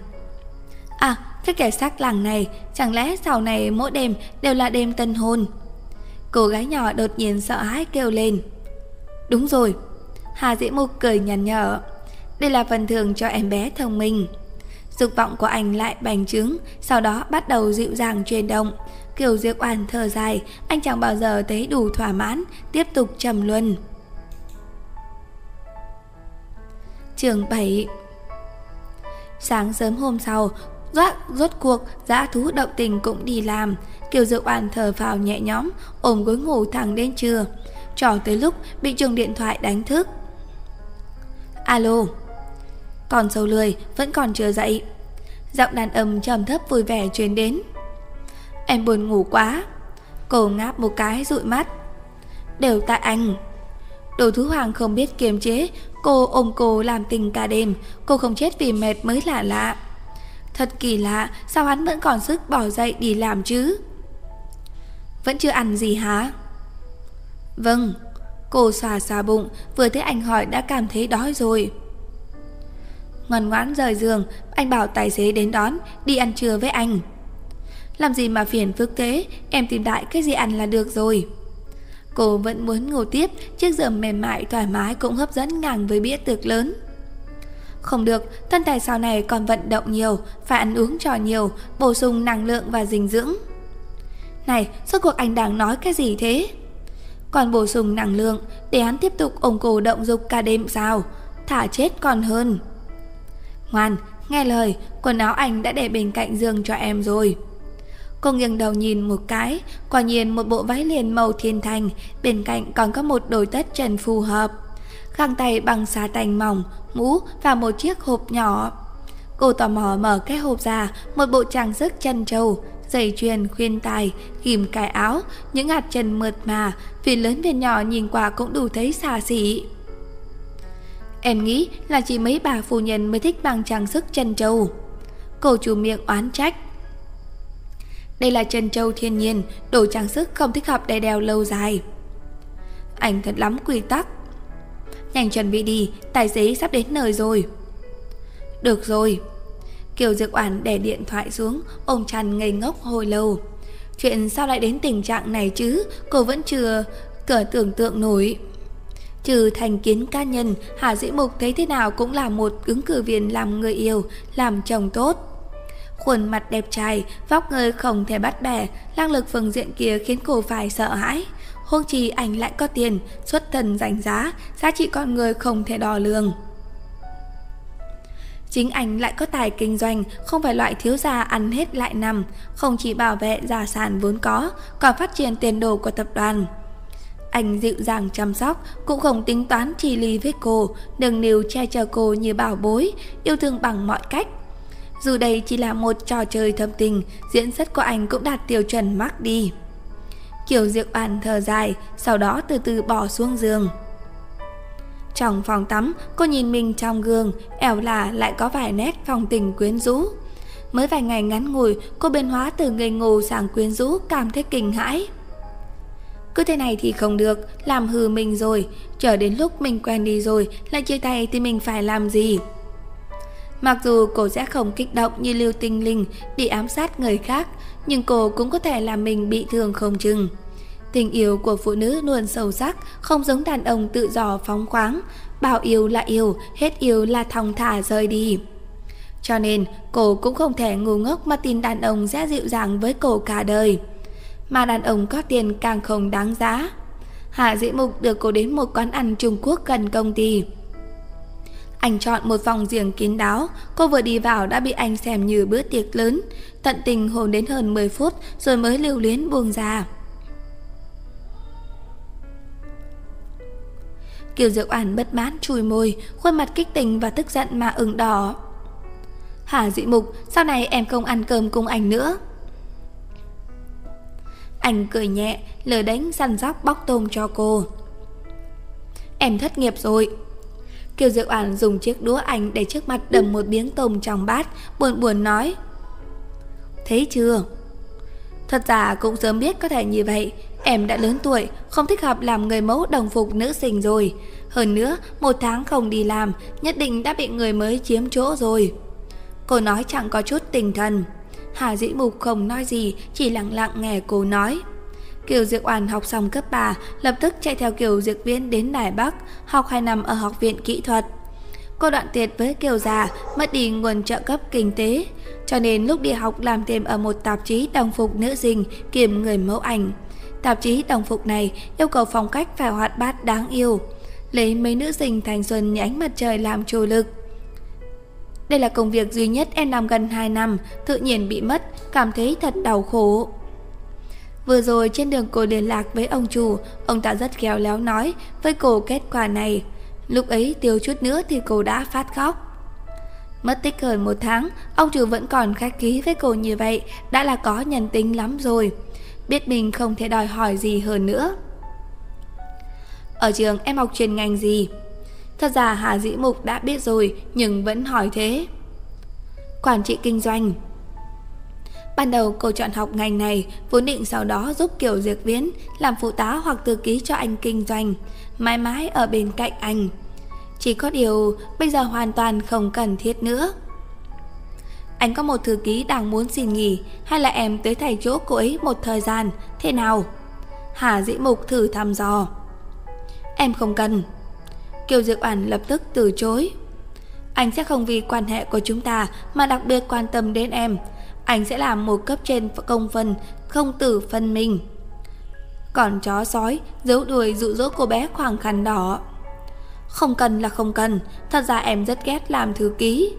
À cái kẻ sắc làng này, Chẳng lẽ sau này mỗi đêm đều là đêm tân hôn? Cô gái nhỏ đột nhiên sợ hãi kêu lên. Đúng rồi. Hà Dĩ Mục cười nhàn nhở. Đây là phần thưởng cho em bé thông minh. Dục vọng của anh lại bành trướng Sau đó bắt đầu dịu dàng chuyển động. Kiều Diệp Oản thở dài Anh chẳng bao giờ thấy đủ thỏa mãn Tiếp tục trầm luân. Trường 7 Sáng sớm hôm sau Rốt, rốt cuộc Dã thú động tình cũng đi làm. Kiều Diệp Oản thở vào nhẹ nhõm Ôm gối ngủ thẳng đến trưa. Trò tới lúc bị chuông điện thoại đánh thức. Alo còn sâu lười vẫn còn chưa dậy. Giọng đàn âm trầm thấp vui vẻ truyền đến. Em buồn ngủ quá. Cô ngáp một cái dụi mắt. Đều tại anh. Đồ thú hoàng không biết kiềm chế Cô ôm cô làm tình cả đêm. Cô không chết vì mệt mới lạ lạ. Thật kỳ lạ Sao hắn vẫn còn sức bỏ dậy đi làm chứ? Vẫn chưa ăn gì hả? Vâng. Cô xòa xòa bụng, vừa thấy anh hỏi đã cảm thấy đói rồi. Ngoan ngoãn rời giường, anh bảo tài xế đến đón, đi ăn trưa với anh. Làm gì mà phiền phức thế, em tìm đại cái gì ăn là được rồi. Cô vẫn muốn ngủ tiếp, chiếc giường mềm mại thoải mái cũng hấp dẫn ngang với bĩa tiệc lớn. Không được, thân thể sau này còn vận động nhiều, phải ăn uống trò nhiều, bổ sung năng lượng và dinh dưỡng. Này, suốt cuộc anh đang nói cái gì thế? còn bổ sung năng lượng để hắn tiếp tục ủng cổ động dục cả đêm sao, thả chết còn hơn. Ngoan, Nghe lời, quần áo anh đã để bên cạnh giường cho em rồi. Cô nghiêng đầu nhìn một cái, quả nhiên một bộ váy liền màu thiên thành, bên cạnh còn có một đôi tất trần phù hợp. Găng tay bằng xà tành mỏng, mũ và một chiếc hộp nhỏ. Cô tò mò mở cái hộp ra, một bộ trang sức chân trâu, dây chuyền, khuyên tài, ghim cài áo, những hạt chân mượt mà, vì lớn viên nhỏ nhìn qua cũng đủ thấy xa xỉ. Em nghĩ là chỉ mấy bà phu nhân mới thích bằng trang sức chân châu. Cô chủ miệng oán trách. Đây là chân châu thiên nhiên, đồ trang sức không thích hợp để đeo lâu dài. Anh thật lắm quy tắc. Nhanh chuẩn bị đi, tài xế sắp đến nơi rồi. Được rồi. Kiều Dược Oản để điện thoại xuống, ôm chăn ngây ngốc hồi lâu. Chuyện sao lại đến tình trạng này chứ, cô vẫn chưa cỡ tưởng tượng nổi. Trừ thành kiến cá nhân, Hà Dĩ Mục thấy thế nào cũng là một ứng cử viên làm người yêu, làm chồng tốt. Khuôn mặt đẹp trai, vóc người không thể bắt bẻ, năng lực phương diện kia khiến cô phải sợ hãi. Huông chi ảnh lại có tiền, xuất thần rảnh giá, giá trị con người không thể đo lường. Chính anh lại có tài kinh doanh, không phải loại thiếu gia ăn hết lại nằm, không chỉ bảo vệ gia sản vốn có, còn phát triển tiền đồ của tập đoàn. Anh dịu dàng chăm sóc, cũng không tính toán chi ly với cô, đừng niu che chở cô như bảo bối, yêu thương bằng mọi cách. Dù đây chỉ là một trò chơi thâm tình, diễn xuất của anh cũng đạt tiêu chuẩn mắc đi. Kiều Diệu An thở dài, sau đó từ từ bỏ xuống giường. Trong phòng tắm, cô nhìn mình trong gương, ẻo là lại có vài nét phong tình quyến rũ. Mới vài ngày ngắn ngủi, cô biến hóa từ ngây ngô sang quyến rũ cảm thấy kinh hãi. Cứ thế này thì không được, làm hư mình rồi, chờ đến lúc mình quen đi rồi, lại chia tay thì mình phải làm gì? Mặc dù cô sẽ không kích động như Lưu Tinh Linh đi ám sát người khác, nhưng cô cũng có thể làm mình bị thương không chừng. Tình yêu của phụ nữ luôn sâu sắc, không giống đàn ông tự do phóng khoáng. Bảo yêu là yêu, hết yêu là thong thả rời đi. Cho nên cô cũng không thể ngu ngốc mà tin đàn ông sẽ dịu dàng với cô cả đời. Mà đàn ông có tiền càng không đáng giá. Hạ Dĩ Mục được cô đến một quán ăn Trung Quốc gần công ty. Anh chọn một phòng giường kín đáo, cô vừa đi vào đã bị anh xem như bữa tiệc lớn, tận tình hồn đến hơn 10 phút rồi mới lưu luyến buông ra. Kiều Diệu Oản bất mãn chùi môi, khuôn mặt kích tình và tức giận mà ửng đỏ. Hà Dị Mục, sau này em không ăn cơm cùng anh nữa. Anh cười nhẹ, lời đánh săn sóc bóc tôm cho cô. Em thất nghiệp rồi. Kiều Diệu An dùng chiếc đũa ảnh để trước mặt đầm một miếng tôm trong bát, buồn buồn nói. Thấy chưa? Thật ra cũng sớm biết có thể như vậy, Em đã lớn tuổi, không thích hợp làm người mẫu đồng phục nữ sinh rồi. Hơn nữa, một tháng không đi làm, nhất định đã bị người mới chiếm chỗ rồi. Cô nói chẳng có chút tình thần. Hà Dĩ Mục không nói gì, chỉ lặng lặng nghe cô nói. Kiều Diệp Oản học xong cấp 3, lập tức chạy theo Kiều Diệp Viễn đến Đài Bắc, học 2 năm ở học viện kỹ thuật. Cô đoạn tuyệt với Kiều già, mất đi nguồn trợ cấp kinh tế, cho nên lúc đi học làm thêm ở một tạp chí đồng phục nữ dình kiểm người mẫu ảnh. Tạp chí đồng phục này yêu cầu phong cách phải hoạt bát đáng yêu, lấy mấy nữ dình thành xuân như ánh mặt trời làm chủ lực. Đây là công việc duy nhất em làm gần 2 năm, tự nhiên bị mất, cảm thấy thật đau khổ. Vừa rồi trên đường cô liên lạc với ông chủ, ông ta rất khéo léo nói với cô kết quả này. Lúc ấy tiêu chút nữa thì cô đã phát khóc. Mất tích hơn một tháng, ông chủ vẫn còn khách ký với cô như vậy, đã là có nhân tính lắm rồi biết mình không thể đòi hỏi gì hơn nữa. Ở trường em học chuyên ngành gì? Thật ra Hà Dĩ Mục đã biết rồi nhưng vẫn hỏi thế. Quản trị kinh doanh. Ban đầu cô chọn học ngành này vốn định sau đó giúp Kiều diệc Viễn làm phụ tá hoặc thư ký cho anh kinh doanh, mãi mãi ở bên cạnh anh. Chỉ có điều bây giờ hoàn toàn không cần thiết nữa. Anh có một thư ký đang muốn xin nghỉ Hay là em tới thay chỗ cô ấy một thời gian Thế nào Hà dĩ mục thử thăm dò Em không cần Kiều Diệp Ảnh lập tức từ chối. Anh sẽ không vì quan hệ của chúng ta Mà đặc biệt quan tâm đến em. Anh sẽ làm một cấp trên công phân Không tử phân mình Còn chó sói Giấu đuôi dụ dỗ cô bé khoảng khăn đỏ. Không cần là không cần Thật ra em rất ghét làm thư ký.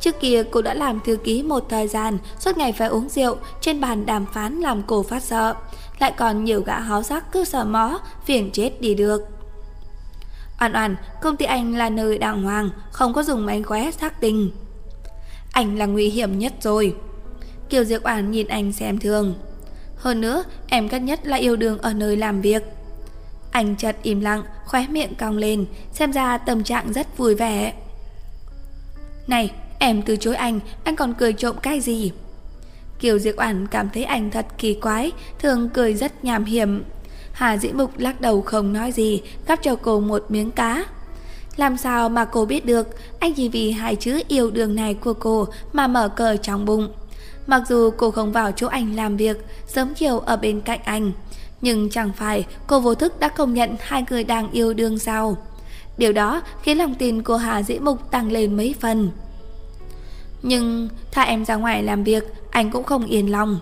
Trước kia cô đã làm thư ký một thời gian, suốt ngày phải uống rượu, trên bàn đàm phán làm cô phát sợ. Lại còn nhiều gã háo sắc cứ sợ mó, phiền chết đi được. Oan oan, công ty anh là nơi đàng hoàng, không có dùng máy khóe xác tình. Anh là nguy hiểm nhất rồi. Kiều Diệp Oản nhìn anh xem thường. Hơn nữa, em ghét nhất là yêu đương ở nơi làm việc. Anh chợt im lặng, khóe miệng cong lên, xem ra tâm trạng rất vui vẻ. Này, em từ chối anh, anh còn cười trộm cái gì? Kiều Diệp Oản cảm thấy anh thật kỳ quái, thường cười rất nhảm hiểm. Hà Dĩ Mục lắc đầu không nói gì, gắp cho cô một miếng cá. Làm sao mà cô biết được anh chỉ vì hai chữ yêu đương này của cô mà mở cờ trong bụng. Mặc dù cô không vào chỗ anh làm việc, sớm chiều ở bên cạnh anh, nhưng chẳng phải cô vô thức đã công nhận hai người đang yêu đương sao. Điều đó khiến lòng tin của Hà Dĩ Mục tăng lên mấy phần. Nhưng tha em ra ngoài làm việc, anh cũng không yên lòng.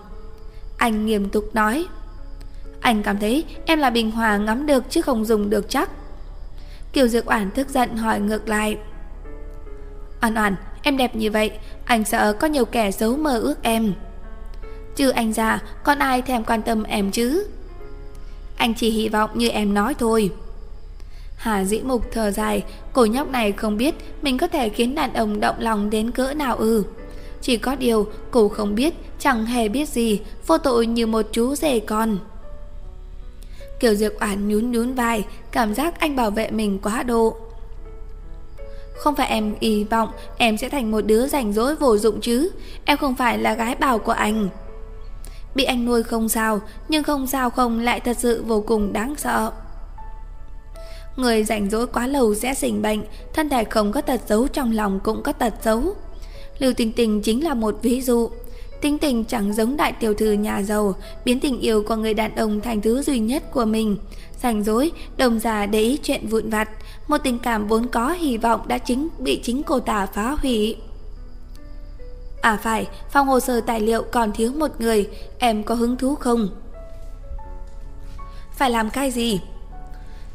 Anh nghiêm túc nói. Anh cảm thấy em là bình hòa ngắm được chứ không dùng được chắc. Kiều Dược Oản tức giận hỏi ngược lại. Oản Oản, em đẹp như vậy, anh sợ có nhiều kẻ xấu mơ ước em. Chứ anh già, còn ai thèm quan tâm em chứ? Anh chỉ hy vọng như em nói thôi. Hà dĩ mục thở dài, cổ nhóc này không biết mình có thể khiến đàn ông động lòng đến cỡ nào ư. Chỉ có điều, cô không biết, chẳng hề biết gì, vô tội như một chú rể con. Kiều Diệp Oản nhún nhún vai, cảm giác anh bảo vệ mình quá độ. Không phải em kỳ vọng em sẽ thành một đứa rảnh rỗi vô dụng chứ, em không phải là gái bảo của anh. Bị anh nuôi không sao, nhưng không sao không lại thật sự vô cùng đáng sợ. Người rảnh rỗi quá lâu sẽ sinh bệnh, thân thể không có tật xấu trong lòng cũng có tật xấu. Lưu Tình Tình chính là một ví dụ. Tinh tình chẳng giống đại tiểu thư nhà giàu, biến tình yêu của người đàn ông thành thứ duy nhất của mình. Rảnh dối đồng già để ý chuyện vụn vặt, một tình cảm vốn có hy vọng đã chính bị chính cô ta phá hủy. À phải, phòng hồ sơ tài liệu còn thiếu một người, em có hứng thú không? Phải làm cái gì?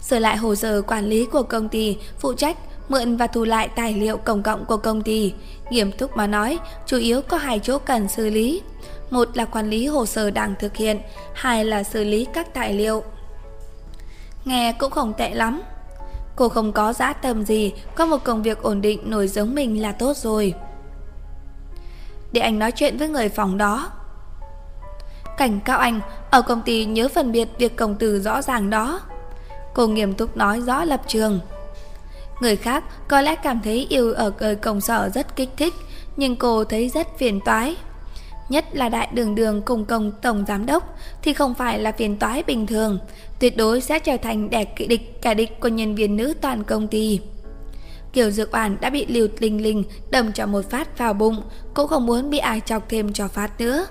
Sửa lại hồ sơ quản lý của công ty, phụ trách mượn và thu lại tài liệu công cộng của công ty. Nghiêm túc mà nói, chủ yếu có hai chỗ cần xử lý. Một là quản lý hồ sơ đang thực hiện, hai là xử lý các tài liệu. Nghe cũng không tệ lắm. Cô không có dã tâm gì, có một công việc ổn định nổi giống mình là tốt rồi. Để anh nói chuyện với người phòng đó. Cảnh cáo anh, ở công ty nhớ phân biệt việc công từ rõ ràng đó. Cô nghiêm túc nói rõ lập trường. Người khác có lẽ cảm thấy yêu ở cơi công sở rất kích thích, nhưng cô thấy rất phiền toái. Nhất là đại đường đường cùng công tổng giám đốc thì không phải là phiền toái bình thường, tuyệt đối sẽ trở thành đẻ kỵ địch cả địch của nhân viên nữ toàn công ty. Kiều Dược Oản đã bị Lưu Linh Linh đâm cho một phát vào bụng, cũng không muốn bị ai chọc thêm cho phát nữa.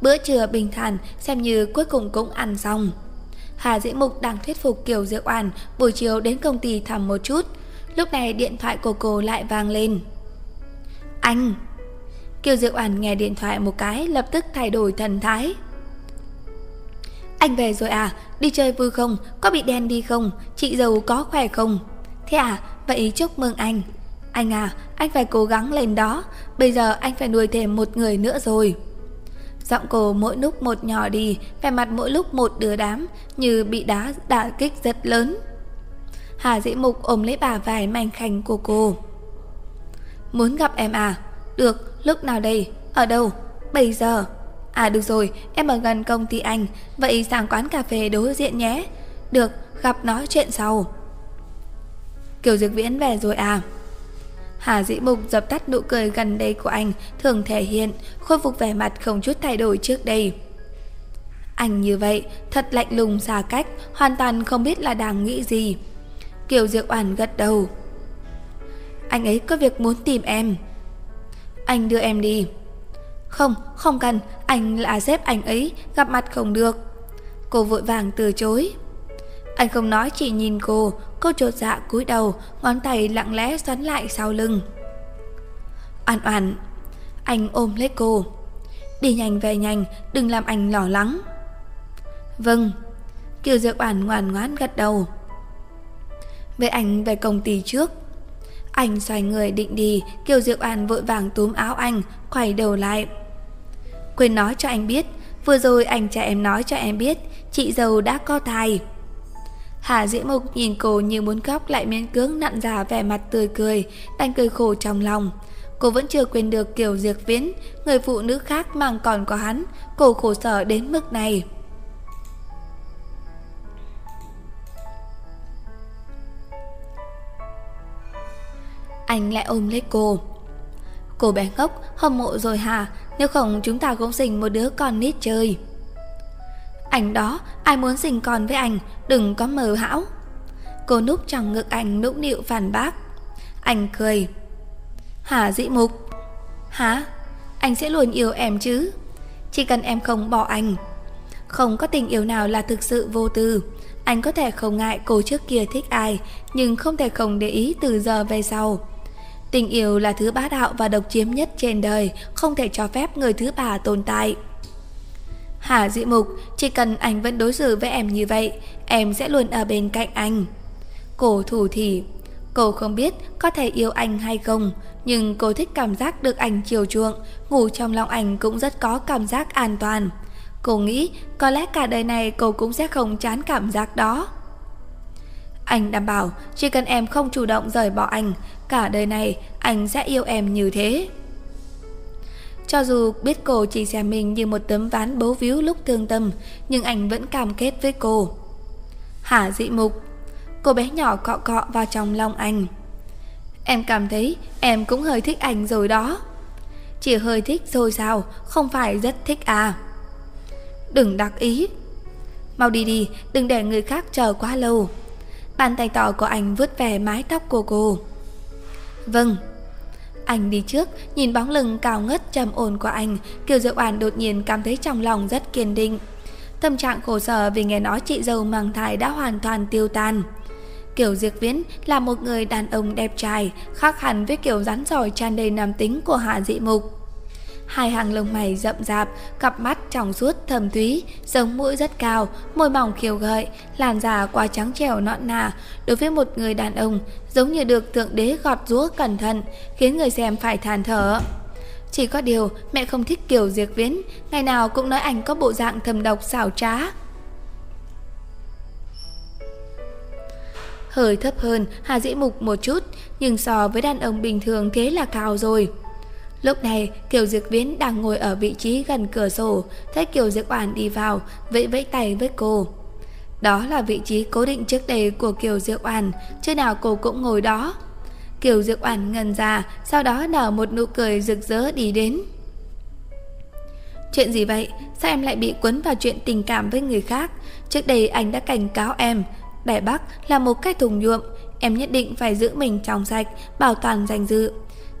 Bữa trưa bình thản xem như cuối cùng cũng ăn xong. Hà Dĩ Mục đang thuyết phục Kiều Dược Oản buổi chiều đến công ty thăm một chút, Lúc này điện thoại của cô lại vang lên. Anh. Kiều Diệu Oản nghe điện thoại một cái, Lập tức thay đổi thần thái. Anh về rồi à? Đi chơi vui không? Có bị đen đi không? Chị giàu có khỏe không? Thế à? Vậy chúc mừng anh. Anh à Anh phải cố gắng lên đó. Bây giờ anh phải nuôi thêm một người nữa rồi. Giọng cô mỗi lúc một nhỏ đi, Vẻ mặt mỗi lúc một đứa đám, Như bị đá đả kích rất lớn. Hà Dĩ Mục ôm lấy bà vai mảnh khảnh của cô. Muốn gặp em à? Được, lúc nào đây? Ở đâu? Bây giờ? À được rồi, em ở gần công ty anh, vậy sang quán cà phê đối diện nhé. Được, gặp nói chuyện sau. Kiều Dược Viễn về rồi à? Hà Dĩ Mục dập tắt nụ cười gần đây của anh, thường thể hiện, khôi phục vẻ mặt không chút thay đổi trước đây. Anh như vậy, thật lạnh lùng xa cách, hoàn toàn không biết là đang nghĩ gì. Kiều Diệu Oản gật đầu. Anh ấy có việc muốn tìm em. Anh đưa em đi. Không, không cần, anh là sếp anh ấy, gặp mặt không được. Cô vội vàng từ chối. Anh không nói chỉ nhìn cô, cô trột dạ cúi đầu, ngón tay lặng lẽ xoắn lại sau lưng. Oan oan, anh ôm lấy cô. Đi nhanh về nhanh, đừng làm anh lo lắng. Vâng, Kiều Diệu Oản ngoan ngoãn gật đầu với anh về công ty trước. Anh xoay người định đi, Kiều Diệu An vội vàng túm áo anh, quay đầu lại. Quên nói cho anh biết, vừa rồi anh cha em nói cho em biết, chị dâu đã có thai. Hà diễm Mục nhìn cô như muốn khóc lại miễn cưỡng nặn ra vẻ mặt tươi cười, đang cười khổ trong lòng. Cô vẫn chưa quên được kiều diệc viễn, người phụ nữ khác mang còn có hắn, cô khổ sở đến mức này. Anh lại ôm lấy cô. Cô bé ngốc, hâm mộ rồi hả? Nếu không chúng ta cũng sinh một đứa con nít chơi. Anh đó, ai muốn sinh con với anh, đừng có mờ hão. Cô núp trong ngực anh nũng nịu phản bác. Anh cười. Hả dĩ mục? Hả? Anh sẽ luôn yêu em chứ? Chỉ cần em không bỏ anh. Không có tình yêu nào là thực sự vô tư. Anh có thể không ngại cô trước kia thích ai, nhưng không thể không để ý từ giờ về sau. Tình yêu là thứ bá đạo và độc chiếm nhất trên đời, không thể cho phép người thứ ba tồn tại. Hà dị mục, chỉ cần anh vẫn đối xử với em như vậy, em sẽ luôn ở bên cạnh anh. Cổ thủ thì, cô không biết có thể yêu anh hay không, nhưng cô thích cảm giác được anh chiều chuộng, ngủ trong lòng anh cũng rất có cảm giác an toàn. Cô nghĩ có lẽ cả đời này cô cũng sẽ không chán cảm giác đó. Anh đảm bảo chỉ cần em không chủ động rời bỏ anh, cả đời này anh sẽ yêu em như thế. Cho dù biết cô chỉ xem mình như một tấm ván bấu víu lúc thương tâm, nhưng anh vẫn cam kết với cô. Hả dị mục, cô bé nhỏ cọ cọ vào trong lòng anh. Em cảm thấy em cũng hơi thích anh rồi đó. Chỉ hơi thích rồi sao, không phải rất thích à. Đừng đặc ý. Mau đi đi, đừng để người khác chờ quá lâu. Bàn tay to của anh vứt về mái tóc của cô. Vâng. Anh đi trước, nhìn bóng lưng cao ngất trầm ổn của anh, Kiều Diệu Oản đột nhiên cảm thấy trong lòng rất kiên định. Tâm trạng khổ sở vì nghe nói chị dâu mang thai đã hoàn toàn tiêu tan. Kiều diệc Viễn là một người đàn ông đẹp trai, khác hẳn với kiểu rắn giỏi tràn đầy nam tính của Hạ Dị Mục. Hai hàng lông mày rậm rạp, cặp mắt trong suốt thầm thúy, sống mũi rất cao, môi mỏng khiêu gợi, làn da quá trắng trẻo nõn nà. Đối với một người đàn ông, giống như được thượng đế gọt rúa cẩn thận, khiến người xem phải than thở. Chỉ có điều, mẹ không thích kiểu diệt viễn, ngày nào cũng nói anh có bộ dạng thầm độc xảo trá. Hơi thấp hơn Hà Dĩ Mục một chút, nhưng so với đàn ông bình thường thế là cao rồi. Lúc này, Kiều Diệp Viễn đang ngồi ở vị trí gần cửa sổ, Thấy Kiều Diệp Oản đi vào, Vẫy vẫy tay với cô. Đó là vị trí cố định trước đây của Kiều Diệp Oản Chứ nào cô cũng ngồi đó. Kiều Diệp Oản ngần ra, Sau đó nở một nụ cười rực rỡ đi đến. Chuyện gì vậy? Sao em lại bị cuốn vào chuyện tình cảm với người khác? Trước đây anh đã cảnh cáo em Đài Bắc là một cái thùng nhuộm. Em nhất định phải giữ mình trong sạch, Bảo toàn danh dự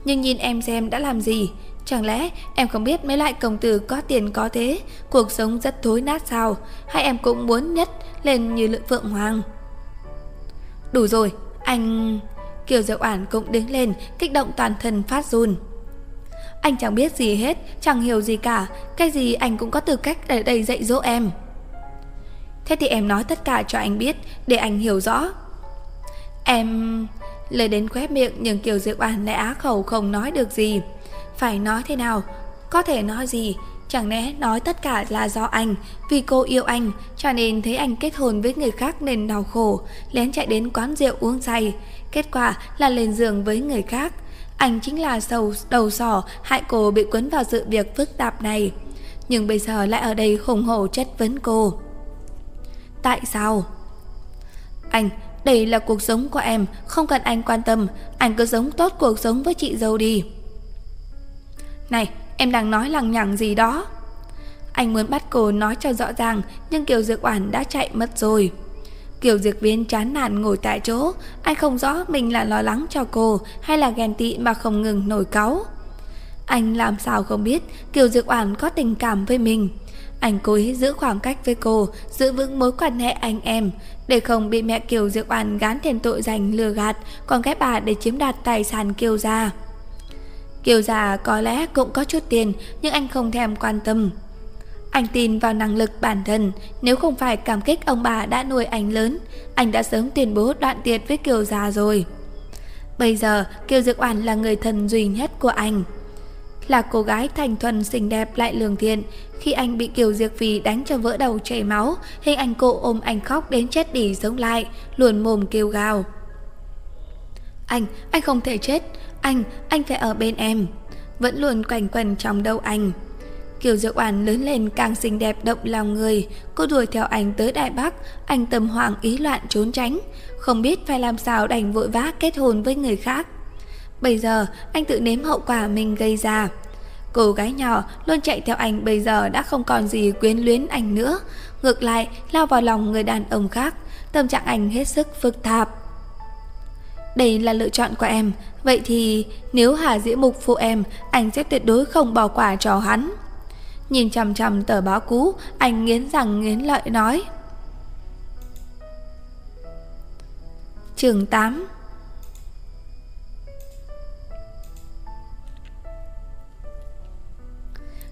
nhưng nhìn em xem đã làm gì? Chẳng lẽ em không biết mấy lại công tử có tiền có thế? Cuộc sống rất thối nát sao? Hay em cũng muốn nhất lên như lượng phượng hoàng? Đủ rồi, Anh... Kiều Diệu Oản cũng đứng lên, Kích động toàn thân phát run. Anh chẳng biết gì hết, Chẳng hiểu gì cả. Cái gì anh cũng có tư cách ở đây dạy dỗ em. Thế thì em nói tất cả cho anh biết, Để anh hiểu rõ. Em... Lời đến khóe miệng nhưng Kiều Diệu An lại á khẩu không nói được gì. Phải nói thế nào? Có thể nói gì? Chẳng lẽ nói tất cả là do anh Vì cô yêu anh, Cho nên thấy anh kết hôn với người khác nên đau khổ, Lén chạy đến quán rượu uống say Kết quả là lên giường với người khác Anh chính là sầu, đầu sỏ, Hại cô bị quấn vào sự việc phức tạp này Nhưng bây giờ lại ở đây khủng hổ chất vấn cô Tại sao? Anh đây là cuộc sống của em, Không cần anh quan tâm. Anh cứ sống tốt cuộc sống với chị dâu đi. Này, em đang nói lằng nhằng gì đó? Anh muốn bắt cô nói cho rõ ràng, Nhưng Kiều Dược Oản đã chạy mất rồi. Kiều Dược Viên chán nản ngồi tại chỗ. Anh không rõ mình là lo lắng cho cô Hay là ghen tị mà không ngừng nổi cáu. Anh làm sao không biết Kiều Dược Oản có tình cảm với mình anh cố ý giữ khoảng cách với cô, giữ vững mối quan hệ anh em, để không bị mẹ Kiều Diệu Oản gán thêm tội danh lừa gạt, còn ghép bà để chiếm đoạt tài sản Kiều gia. Kiều gia có lẽ cũng có chút tiền, nhưng anh không thèm quan tâm. Anh tin vào năng lực bản thân, nếu không phải cảm kích ông bà đã nuôi anh lớn, anh đã sớm tuyên bố đoạn tiệt với Kiều gia rồi. Bây giờ Kiều Dược Oản là người thân duy nhất của anh là cô gái thành thuần xinh đẹp lại lương thiện. Khi anh bị Kiều diệc Phi đánh cho vỡ đầu chảy máu Hình ảnh cô ôm anh khóc đến chết đi sống lại Luồn mồm kêu gào. Anh, anh không thể chết. Anh, anh phải ở bên em. Vẫn luôn quanh quẩn trong đầu anh. Kiều Diệu Oản lớn lên càng xinh đẹp động lòng người, cô đuổi theo anh tới Đại Bắc, anh tâm hoảng ý loạn trốn tránh, không biết phải làm sao đành vội vã kết hôn với người khác. Bây giờ, anh tự nếm hậu quả mình gây ra. Cô gái nhỏ luôn chạy theo anh bây giờ đã không còn gì quyến luyến anh nữa, ngược lại lao vào lòng người đàn ông khác, tâm trạng anh hết sức phức tạp. Đây là lựa chọn của em, vậy thì nếu Hà diễm Mục phụ em, anh sẽ tuyệt đối không bỏ qua cho hắn. Nhìn chằm chằm tờ báo cũ Anh nghiến răng nghiến lợi nói Trường 8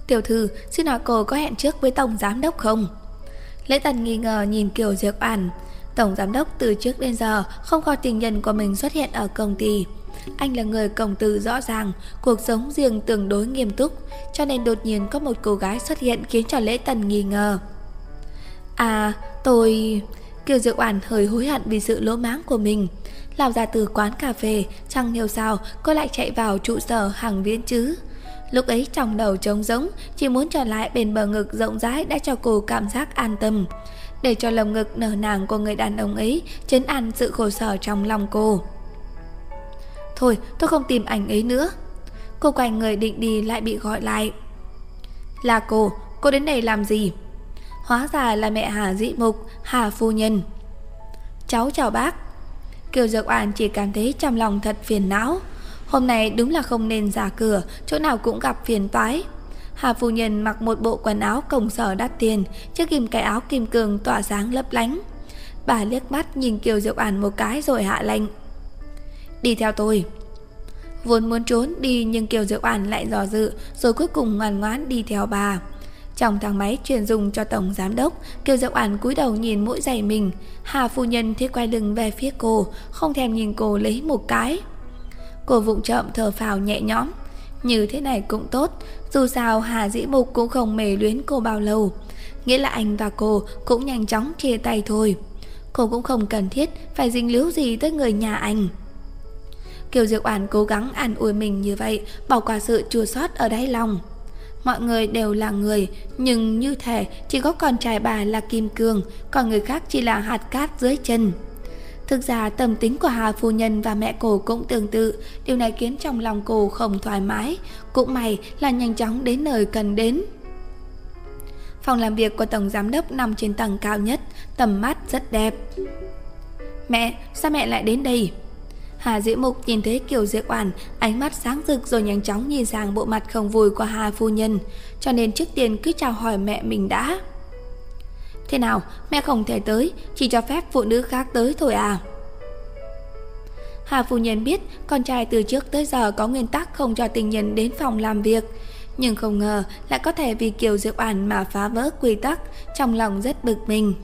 Tiểu thư, xin hỏi cô có hẹn trước với Tổng Giám Đốc không? Lễ Tần nghi ngờ nhìn Kiều Diệp Oản Tổng Giám Đốc từ trước đến giờ không có tình nhân của mình xuất hiện ở công ty anh là người công tử rõ ràng, cuộc sống riêng tương đối nghiêm túc, cho nên đột nhiên có một cô gái xuất hiện khiến cho lễ tần nghi ngờ. À, tôi... Kiều Diệp Oản hơi hối hận vì sự lỗ mãng của mình. Lào ra từ quán cà phê, chẳng hiểu sao cô lại chạy vào trụ sở hàng viễn chứ. Lúc ấy trong đầu trống rỗng, chỉ muốn trở lại bên bờ ngực rộng rãi đã cho cô cảm giác an tâm. Để cho lồng ngực nở nàng của người đàn ông ấy chấn an sự khổ sở trong lòng cô. Thôi tôi không tìm ảnh ấy nữa. Cô quay người định đi lại bị gọi lại. Là cô Cô đến đây làm gì? Hóa ra là mẹ Hà Dĩ Mục Hà Phu Nhân. Cháu chào bác. Kiều Dược Oản chỉ cảm thấy trong lòng thật phiền não. Hôm nay đúng là không nên ra cửa, Chỗ nào cũng gặp phiền toái. Hà Phu Nhân mặc một bộ quần áo cổng sở đắt tiền, Chiếc kim cái áo kim cương tỏa sáng lấp lánh. Bà liếc mắt nhìn Kiều Diệu Ảnh một cái rồi hạ lệnh. Đi theo tôi. Vốn muốn trốn đi nhưng Kiều Diệu Ản lại dò dự, Rồi cuối cùng ngoan ngoãn đi theo bà. Trong thang máy truyền dùng cho Tổng Giám Đốc, Kiều Diệu Ản cúi đầu nhìn mũi giày mình. Hà phu nhân thì quay lưng về phía cô, Không thèm nhìn cô lấy một cái. Cô vụng trộm thở phào nhẹ nhõm Như thế này cũng tốt Dù sao Hà Dĩ Mục cũng không mề luyến cô bao lâu Nghĩa là anh và cô cũng nhanh chóng chia tay thôi Cô cũng không cần thiết phải dính líu gì tới người nhà anh Kiều Diệu Oản cố gắng an ủi mình như vậy, bỏ qua sự chua xót ở đáy lòng. Mọi người đều là người, nhưng như thể chỉ có con trai bà là kim cương, còn người khác chỉ là hạt cát dưới chân. Thực ra tâm tính của Hà Phu Nhân và mẹ cô cũng tương tự, điều này khiến trong lòng cô không thoải mái. Cũng may là nhanh chóng đến nơi cần đến. Phòng làm việc của Tổng Giám Đốc nằm trên tầng cao nhất, tầm mắt rất đẹp. Mẹ, sao mẹ lại đến đây? Hà Dĩ Mục nhìn thấy Kiều Diệp Oản, ánh mắt sáng rực rồi nhanh chóng nhìn sang bộ mặt không vui của Hà phu nhân, cho nên trước tiên cứ chào hỏi mẹ mình đã. Thế nào, mẹ không thể tới, chỉ cho phép phụ nữ khác tới thôi à? Hà phu nhân biết con trai từ trước tới giờ có nguyên tắc không cho tình nhân đến phòng làm việc, nhưng không ngờ lại có thể vì Kiều Diệp Oản mà phá vỡ quy tắc, trong lòng rất bực mình.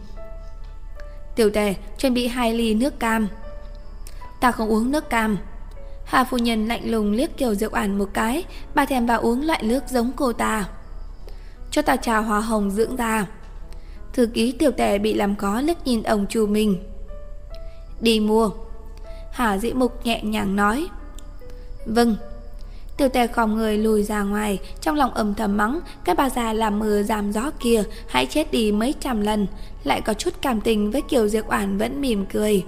Tiểu Tề chuẩn bị hai ly nước cam. Ta không uống nước cam Hà phu nhân lạnh lùng liếc Kiều rượu Ảnh một cái Bà thèm bà uống loại nước giống cô ta Cho ta trà hoa hồng dưỡng da Thư ký tiểu tệ bị làm khó liếc nhìn ông chủ mình Đi mua. Hà dĩ mục nhẹ nhàng nói. Vâng. Tiểu tè khom người lùi ra ngoài Trong lòng âm thầm mắng Cái bà già làm mưa giảm gió kia Hãy chết đi mấy trăm lần. Lại có chút cảm tình với Kiều Diệp Oản vẫn mỉm cười.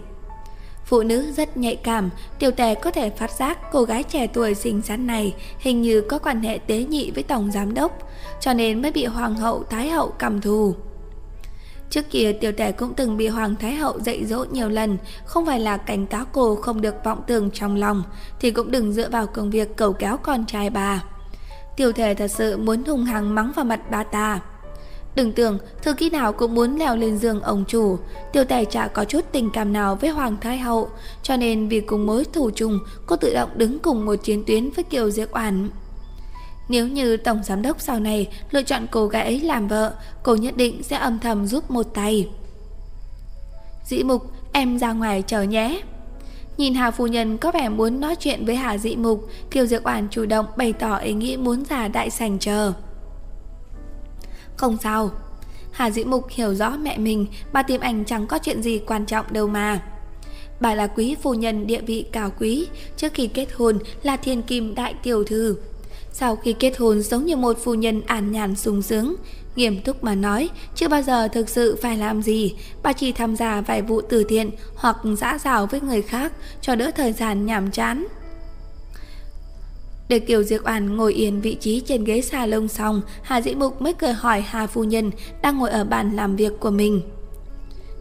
Phụ nữ rất nhạy cảm, tiểu tề có thể phát giác cô gái trẻ tuổi xinh xắn này hình như có quan hệ tế nhị với tổng giám đốc, cho nên mới bị hoàng hậu thái hậu cầm thù. Trước kia tiểu tề cũng từng bị hoàng thái hậu dạy dỗ nhiều lần, không phải là cảnh cáo cô không được vọng tưởng trong lòng, thì cũng đừng dựa vào công việc cầu kéo con trai bà. Tiểu thể thật sự muốn hung hăng mắng vào mặt bà ta. Đừng tưởng thư ký nào cũng muốn leo lên giường ông chủ Tiêu tài chả có chút tình cảm nào với Hoàng Thái Hậu Cho nên vì cùng mối thù chung Cô tự động đứng cùng một chiến tuyến với Kiều Diệc Oản nếu như Tổng Giám đốc sau này lựa chọn cô gái ấy làm vợ Cô nhất định sẽ âm thầm giúp một tay Dĩ mục em ra ngoài chờ nhé Nhìn Hà Phu Nhân có vẻ muốn nói chuyện với Hà Dị Mục, Kiều Diệp Oản chủ động bày tỏ ý nghĩ muốn ra đại sảnh chờ. Không sao. Hà Dĩ Mục hiểu rõ mẹ mình, bà tìm ảnh chẳng có chuyện gì quan trọng đâu mà. Bà là quý phu nhân địa vị cao quý, trước khi kết hôn là thiên kim đại tiểu thư. Sau khi kết hôn giống như một phu nhân an nhàn sung sướng, nghiêm túc mà nói, chưa bao giờ thực sự phải làm gì, bà chỉ tham gia vài vụ từ thiện hoặc giã dào với người khác cho đỡ thời gian nhàm chán. Để Kiều Diệp Oản ngồi yên vị trí trên ghế xà lông xong, Hà Dĩ Mục mới cười hỏi Hà phu nhân đang ngồi ở bàn làm việc của mình.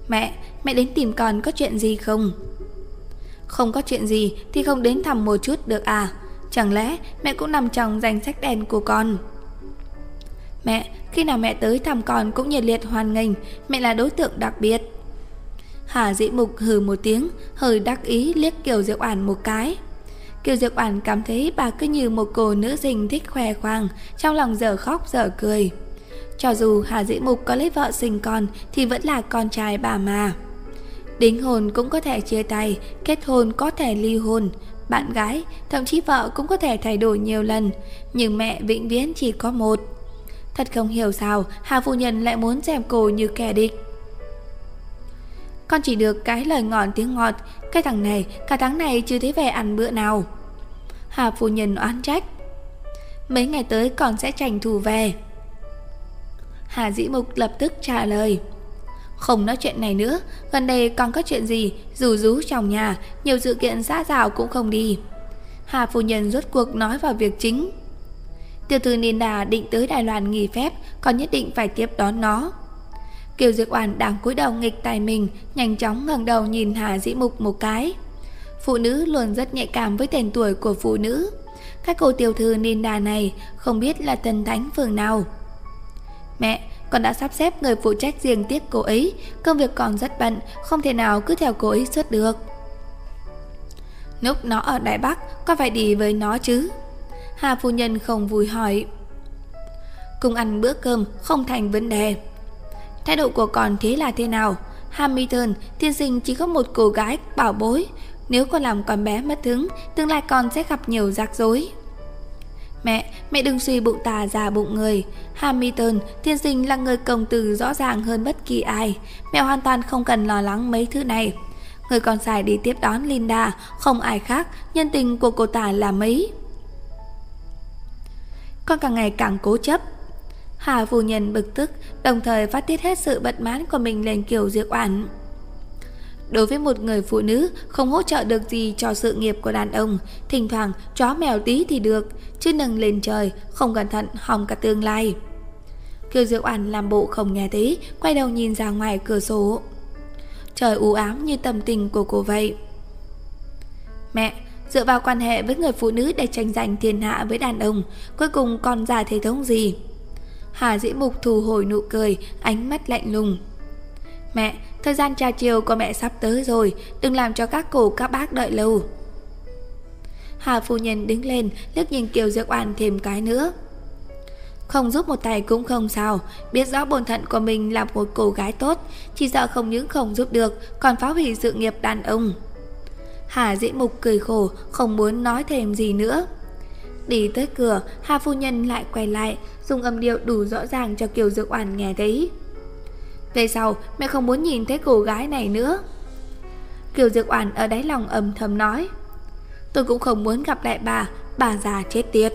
"Mẹ, mẹ đến tìm con có chuyện gì không?" "Không có chuyện gì thì không đến thăm một chút được à? Chẳng lẽ mẹ cũng nằm trong danh sách đen của con?" "Mẹ, khi nào mẹ tới thăm con cũng nhiệt liệt hoan nghênh, mẹ là đối tượng đặc biệt." Hà Dĩ Mục hừ một tiếng, hơi đắc ý liếc Kiều diệu Oản một cái. Kiều Diệp Oản cảm thấy bà cứ như một cô nữ sinh thích khoe khoang, trong lòng dở khóc dở cười. Cho dù Hà Dĩ Mục có lấy vợ sinh con thì vẫn là con trai bà mà. Đính hôn cũng có thể chia tay, kết hôn có thể ly hôn, bạn gái, thậm chí vợ cũng có thể thay đổi nhiều lần, nhưng mẹ vĩnh viễn chỉ có một. Thật không hiểu sao Hà Phu Nhân lại muốn xem cô như kẻ địch. Con chỉ được cái lời ngọn tiếng ngọt Cái thằng này cả tháng này chưa thấy về ăn bữa nào Hà phu nhân oán trách Mấy ngày tới con sẽ tranh thủ về Hà dĩ mục lập tức trả lời không nói chuyện này nữa Gần đây còn có chuyện gì Rủ rú trong nhà Nhiều sự kiện xã rào cũng không đi Hà phu nhân rốt cuộc nói vào việc chính Tiểu thư Ninda định tới Đài Loan nghỉ phép Còn nhất định phải tiếp đón nó Kiều Diệp Oản đang cúi đầu nghịch tài mình, nhanh chóng ngẩng đầu nhìn Hà Dĩ Mục một cái. Phụ nữ luôn rất nhạy cảm với tên tuổi của phụ nữ. Các cô tiểu thư niên đà này không biết là tân thánh phường nào. Mẹ, con đã sắp xếp người phụ trách riêng tiếp cô ấy, công việc còn rất bận, không thể nào cứ theo cô ấy suốt được. Lúc nó ở đại Bắc, con phải đi với nó chứ? Hà phu nhân không vui hỏi. Cùng ăn bữa cơm không thành vấn đề. Thái độ của con thế là thế nào? Hamilton, tiên sinh chỉ có một cô gái bảo bối. Nếu con làm con bé mất hứng, tương lai con sẽ gặp nhiều rắc rối. Mẹ, mẹ đừng suy bụng tà già bụng người. Hamilton, thiên sinh là người công tử rõ ràng hơn bất kỳ ai. Mẹ hoàn toàn không cần lo lắng mấy thứ này. Người con xài đi tiếp đón Linda, không ai khác, nhân tình của cô ta là mấy. Con càng ngày càng cố chấp, Hà phu nhân bực tức, đồng thời phát tiết hết sự bất mãn của mình lên kiểu diệt Oản. Đối với một người phụ nữ không hỗ trợ được gì cho sự nghiệp của đàn ông, thỉnh thoảng chó mèo tí thì được, chứ nâng lên trời, không cẩn thận hỏng cả tương lai. Kiều Diệu Oản làm bộ không nghe thấy, quay đầu nhìn ra ngoài cửa sổ. Trời u ám như tâm tình của cô vậy. Mẹ, dựa vào quan hệ với người phụ nữ để tranh giành thiên hạ với đàn ông, cuối cùng còn ra thể thống gì? Hà Dĩ Mục thù hồi nụ cười, ánh mắt lạnh lùng. Mẹ, thời gian trà chiều của mẹ sắp tới rồi, đừng làm cho các cụ các bác đợi lâu. Hà phu nhân đứng lên, liếc nhìn Kiều Diệu Oan thêm cái nữa. Không giúp một tay cũng không sao, biết rõ bổn thận của mình là một cô gái tốt, chỉ sợ không những không giúp được, còn phá hủy sự nghiệp đàn ông. Hà Dĩ Mục cười khổ, không muốn nói thêm gì nữa. Đi tới cửa, Hà phu nhân lại quay lại, dùng âm điệu đủ rõ ràng cho Kiều Dược Oản nghe thấy. Về sau, mẹ không muốn nhìn thấy cô gái này nữa. Kiều Dược Oản ở đáy lòng âm thầm nói. Tôi cũng không muốn gặp lại bà, bà già chết tiệt.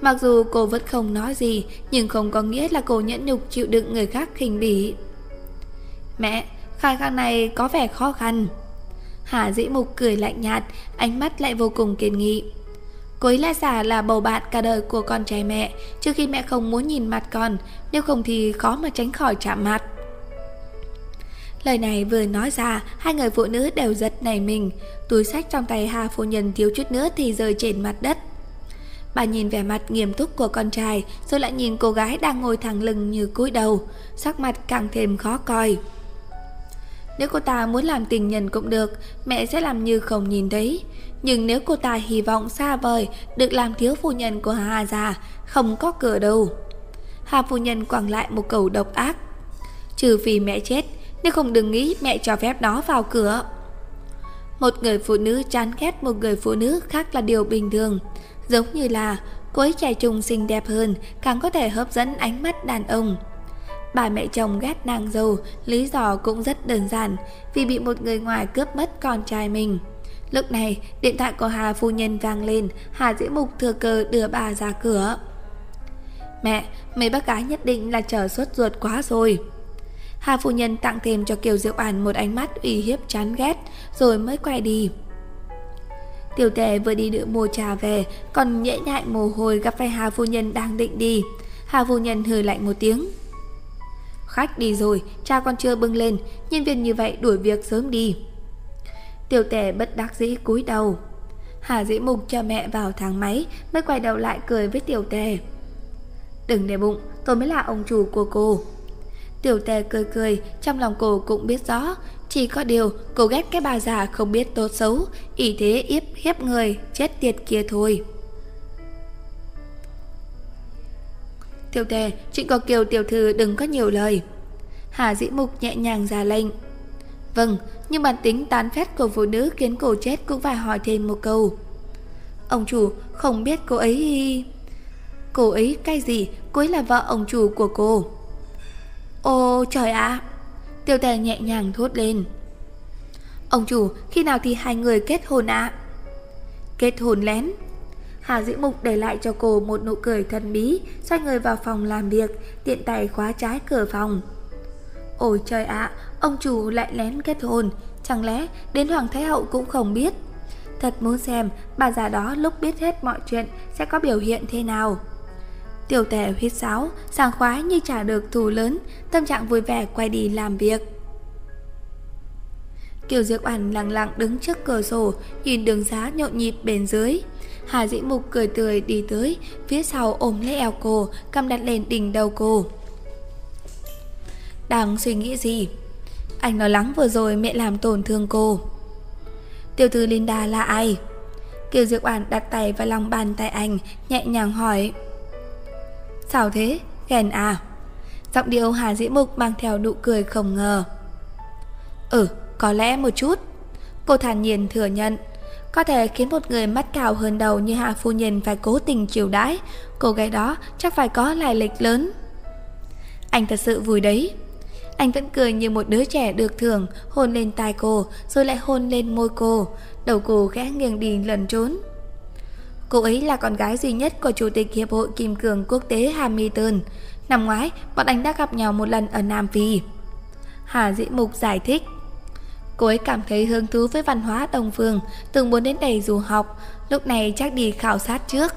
Mặc dù cô vẫn không nói gì, nhưng không có nghĩa là cô nhẫn nhục chịu đựng người khác khinh bỉ. Mẹ, khai khăn này có vẻ khó khăn. Hà dĩ mục cười lạnh nhạt, ánh mắt lại vô cùng kiên nghị. Cô ấy là giả là bầu bạn cả đời của con trai mẹ, Trước khi mẹ không muốn nhìn mặt con, Nếu không thì khó mà tránh khỏi chạm mặt. Lời này vừa nói ra, Hai người phụ nữ đều giật nảy mình. Túi sách trong tay Hà phu nhân thiếu chút nữa Thì rơi trên mặt đất. Bà nhìn vẻ mặt nghiêm túc của con trai, Rồi lại nhìn cô gái đang ngồi thẳng lưng như cúi đầu. Sắc mặt càng thêm khó coi. Nếu cô ta muốn làm tình nhân cũng được Mẹ sẽ làm như không nhìn thấy nhưng nếu cô ta hy vọng xa vời được làm thiếu phu nhân của Hà già, không có cửa đâu. Hà phu nhân quẳng lại một cầu độc ác. Trừ vì mẹ chết, nếu không đừng nghĩ mẹ cho phép nó vào cửa. Một người phụ nữ chán ghét một người phụ nữ khác là điều bình thường. Giống như là cô ấy trẻ trung xinh đẹp hơn, càng có thể hấp dẫn ánh mắt đàn ông. Bà mẹ chồng ghét nàng dâu, lý do cũng rất đơn giản, vì bị một người ngoài cướp mất con trai mình. Lúc này, điện thoại của Hà phu nhân vang lên, Hà Diễm Mục thừa cơ đưa bà ra cửa. Mẹ, mấy bác gái nhất định là chờ suốt ruột quá rồi. Hà phu nhân tặng thêm cho Kiều Diệu An một ánh mắt uy hiếp chán ghét, rồi mới quay đi. Tiểu tề vừa đi đựa mua trà về, còn nhễ nhại mồ hôi gặp phải Hà phu nhân đang định đi. Hà phu nhân hừ lạnh một tiếng. Khách đi rồi, cha con chưa bưng lên, nhân viên như vậy đuổi việc sớm đi. Tiểu tề bất đắc dĩ cúi đầu. Hà dĩ mục cho mẹ vào thang máy, mới quay đầu lại cười với tiểu tề. Đừng để bụng, tôi mới là ông chủ của cô. Tiểu tề cười cười, trong lòng cô cũng biết rõ, chỉ có điều cô ghét cái bà già không biết tốt xấu, ý thế yếp hiếp người, chết tiệt kia thôi. Tiểu Đề, chuyện có kiều tiểu thư đừng có nhiều lời. Hà dĩ mục nhẹ nhàng ra lệnh. Vâng, nhưng bản tính tán phét của phụ nữ khiến cô chết cũng phải hỏi thêm một câu. Ông chủ không biết cô ấy... Cô ấy cái gì? Cô ấy là vợ ông chủ của cô. Ô trời ạ! Tiêu tè nhẹ nhàng thốt lên. Ông chủ, khi nào thì hai người kết hôn ạ? Kết hôn lén. Hà Dĩ Mục để lại cho cô một nụ cười thần bí, xoay người vào phòng làm việc, tiện tay khóa trái cửa phòng. Ôi trời ạ, ông chủ lại lén kết hôn, chẳng lẽ đến Hoàng Thái Hậu cũng không biết? Thật muốn xem bà già đó lúc biết hết mọi chuyện sẽ có biểu hiện thế nào. Tiểu Tẻ huyết sáo, sảng khoái như trả được thù lớn, tâm trạng vui vẻ quay đi làm việc. Kiều Diệp Ảnh lặng lặng đứng trước cửa sổ, nhìn đường xá nhộn nhịp bên dưới. Hà Dĩ Mục cười tươi đi tới, phía sau ôm lấy eo cô, cầm đặt lên đỉnh đầu cô. Đang suy nghĩ gì? Anh lo lắng vừa rồi mẹ làm tổn thương cô. Tiểu thư Linda là ai? Kiều Diệp Oản đặt tay vào lòng bàn tay anh, nhẹ nhàng hỏi. Sao thế? Ghen à? Giọng điệu Hà Dĩ Mục mang theo nụ cười không ngờ. Ừ, có lẽ một chút. Cô thản nhiên thừa nhận. Có thể khiến một người mắt cao hơn đầu như Hạ Phu Nhân phải cố tình chiều đãi. Cô gái đó chắc phải có lai lịch lớn. Anh thật sự vui đấy. Anh vẫn cười như một đứa trẻ được thưởng, hôn lên tai cô, rồi lại hôn lên môi cô. Đầu cô khẽ nghiêng đi lần trốn. Cô ấy là con gái duy nhất của Chủ tịch Hiệp hội Kim Cường Quốc tế Hamilton. Năm ngoái, bọn anh đã gặp nhau một lần ở Nam Phi. Hà Dĩ Mục giải thích. Cô ấy cảm thấy hứng thú với văn hóa đồng Phương, từng muốn đến đây du học, lúc này chắc đi khảo sát trước.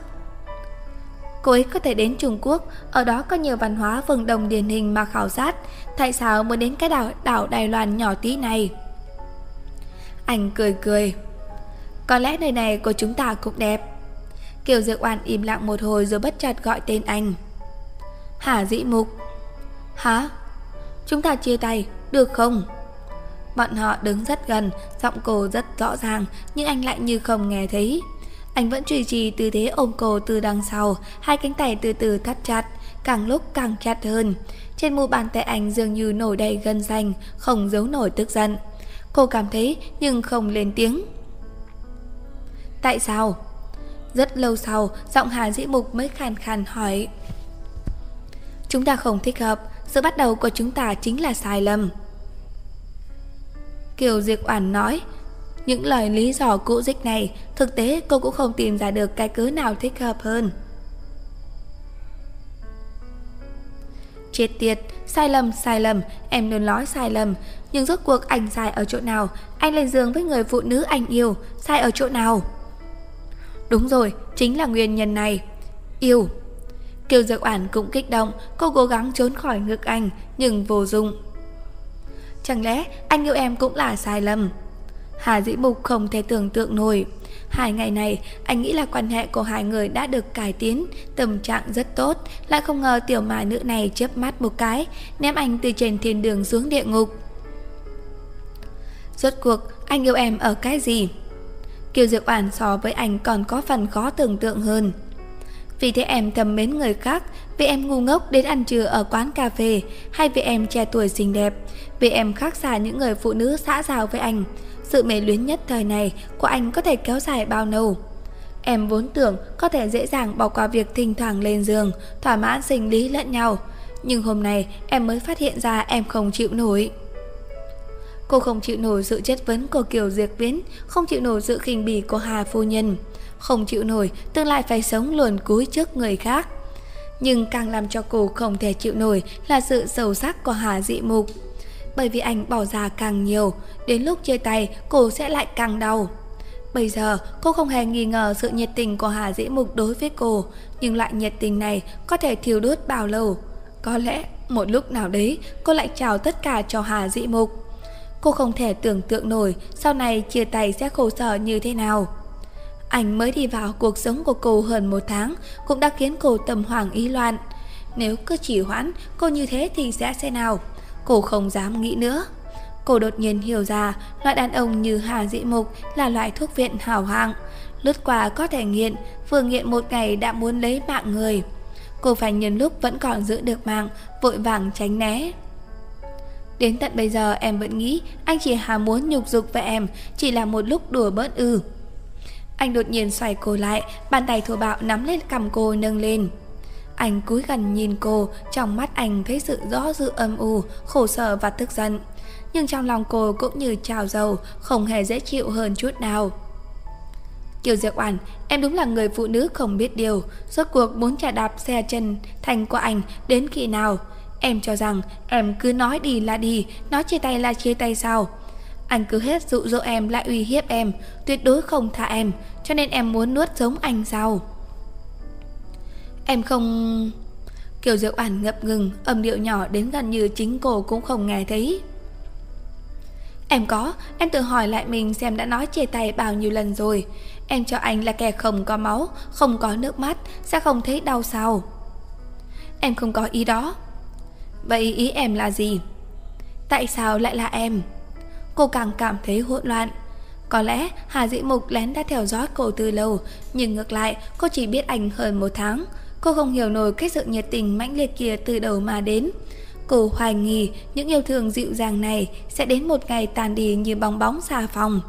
Cô ấy có thể đến Trung Quốc, ở đó có nhiều văn hóa vườn đồng điển hình mà khảo sát, tại sao muốn đến cái đảo, đảo Đài Loan nhỏ tí này? Anh cười cười. Có lẽ nơi này của chúng ta cũng đẹp. Kiều Diệu Oan im lặng một hồi rồi bất chợt gọi tên anh. Hà Dĩ Mục. Hả? Chúng ta chia tay, được không? Bọn họ đứng rất gần, giọng cô rất rõ ràng, nhưng anh lại như không nghe thấy. Anh vẫn duy trì tư thế ôm cô từ đằng sau, hai cánh tay từ từ thắt chặt, càng lúc càng chặt hơn. Trên mu bàn tay anh dường như nổi đầy gân xanh, không giấu nổi tức giận. Cô cảm thấy nhưng không lên tiếng. Tại sao? Rất lâu sau, giọng Hà Dĩ Mục mới khàn khàn hỏi. Chúng ta không thích hợp, sự bắt đầu của chúng ta chính là sai lầm. Kiều Diệp Oản nói, những lời lý do cũ dích này, thực tế cô cũng không tìm ra được cái cớ nào thích hợp hơn. Chết tiệt, sai lầm, sai lầm, em luôn nói sai lầm, nhưng rốt cuộc anh sai ở chỗ nào? Anh lên giường với người phụ nữ anh yêu, sai ở chỗ nào? Đúng rồi, chính là nguyên nhân này. Yêu. Kiều Dược Oản cũng kích động, cô cố gắng trốn khỏi ngực anh, nhưng vô dụng. Chẳng lẽ anh yêu em cũng là sai lầm? Hà Dĩ Mục không thể tưởng tượng nổi. Hai ngày này, anh nghĩ là quan hệ của hai người đã được cải tiến, tâm trạng rất tốt, lại không ngờ tiểu mà nữ này chớp mắt một cái, ném anh từ trên thiên đường xuống địa ngục. Rốt cuộc, anh yêu em ở cái gì? Kiều Diệp Oản so với anh còn có phần khó tưởng tượng hơn. Vì thế em thầm mến người khác vì em ngu ngốc đến ăn trưa ở quán cà phê, Hay vì em trẻ tuổi xinh đẹp. Vì em khác xa những người phụ nữ xã giao với anh. Sự mê luyến nhất thời này Của anh có thể kéo dài bao lâu? Em vốn tưởng có thể dễ dàng bỏ qua việc thỉnh thoảng lên giường, Thỏa mãn sinh lý lẫn nhau. Nhưng hôm nay em mới phát hiện ra em không chịu nổi. Cô không chịu nổi sự chất vấn của Kiều Diệt Viễn, Không chịu nổi sự khinh bỉ của Hà Phu Nhân. Không chịu nổi, tương lai phải sống luồn cúi trước người khác. Nhưng càng làm cho cô không thể chịu nổi Là sự sâu sắc của Hà Dị Mục. Bởi vì anh bỏ ra càng nhiều, Đến lúc chia tay, cô sẽ lại càng đau. Bây giờ, cô không hề nghi ngờ sự nhiệt tình của Hà Dĩ Mục đối với cô, Nhưng loại nhiệt tình này có thể thiêu đốt bao lâu? Có lẽ một lúc nào đấy, cô lại chào tất cả cho Hà Dĩ Mục. Cô không thể tưởng tượng nổi sau này chia tay sẽ khổ sở như thế nào. Anh mới đi vào cuộc sống của cô hơn một tháng cũng đã khiến cô tâm hoàng ý loạn. Nếu cứ chỉ hoãn cô như thế thì sẽ thế nào? Cô không dám nghĩ nữa. Cô đột nhiên hiểu ra loại đàn ông như Hà Dị Mục là loại thuốc viện hảo hạng. Lướt qua có thể nghiện, vừa nghiện một ngày đã muốn lấy mạng người. Cô phải nhân lúc vẫn còn giữ được mạng, vội vàng tránh né. Đến tận bây giờ em vẫn nghĩ anh chỉ hà muốn nhục dục với em, chỉ là một lúc đùa bớt ư. Anh đột nhiên xoay cô lại, bàn tay thô bạo nắm lên cầm cô nâng lên. Anh cúi gần nhìn cô, trong mắt anh thấy sự rõ dự âm u, khổ sở và tức giận. Nhưng trong lòng cô cũng như trào dầu, không hề dễ chịu hơn chút nào. Kiều Diệp Oản, em đúng là người phụ nữ không biết điều, rốt cuộc muốn trả đạp xe chân thành của anh đến khi nào? Em cho rằng em cứ nói đi là đi, nói chia tay là chia tay sao? Anh cứ hết dụ dỗ em lại uy hiếp em, tuyệt đối không tha em, cho nên em muốn nuốt giống anh sao? Em không... Kiều Diệu Ảnh ngập ngừng, âm điệu nhỏ đến gần như chính cô cũng không nghe thấy. Em có, em tự hỏi lại mình xem đã nói chia tay bao nhiêu lần rồi. Em cho anh là kẻ không có máu, không có nước mắt, sẽ không thấy đau sao? Em không có ý đó. Vậy ý em là gì? Tại sao lại là em? Cô càng cảm thấy hỗn loạn. Có lẽ Hà Dĩ Mục lén đã theo dõi cô từ lâu, nhưng ngược lại cô chỉ biết ảnh hơn một tháng. Cô không hiểu nổi cái sự nhiệt tình mãnh liệt kia từ đầu mà đến. Cô hoài nghi những yêu thương dịu dàng này sẽ đến một ngày tàn đi như bóng bóng xà phòng.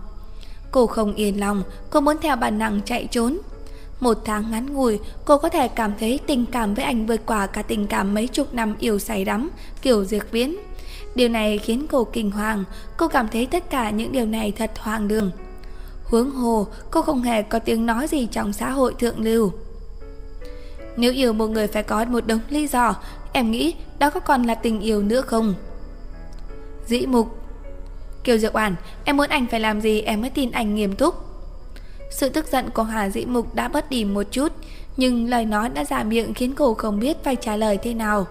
Cô không yên lòng, cô muốn theo bản năng chạy trốn. Một tháng ngắn ngủi, cô có thể cảm thấy tình cảm với anh vượt qua cả tình cảm mấy chục năm yêu say đắm, kiểu diệt viễn. Điều này khiến cô kinh hoàng, cô cảm thấy tất cả những điều này thật hoang đường. Huống hồ, cô không hề có tiếng nói gì trong xã hội thượng lưu. Nếu yêu một người phải có một đống lý do, em nghĩ đó có còn là tình yêu nữa không? Dĩ mục Kiều Diệu Oản, em muốn anh phải làm gì em mới tin anh nghiêm túc. Sự tức giận của Hà Dĩ Mục đã bớt đi một chút, nhưng lời nói đã giả miệng khiến cô không biết phải trả lời thế nào.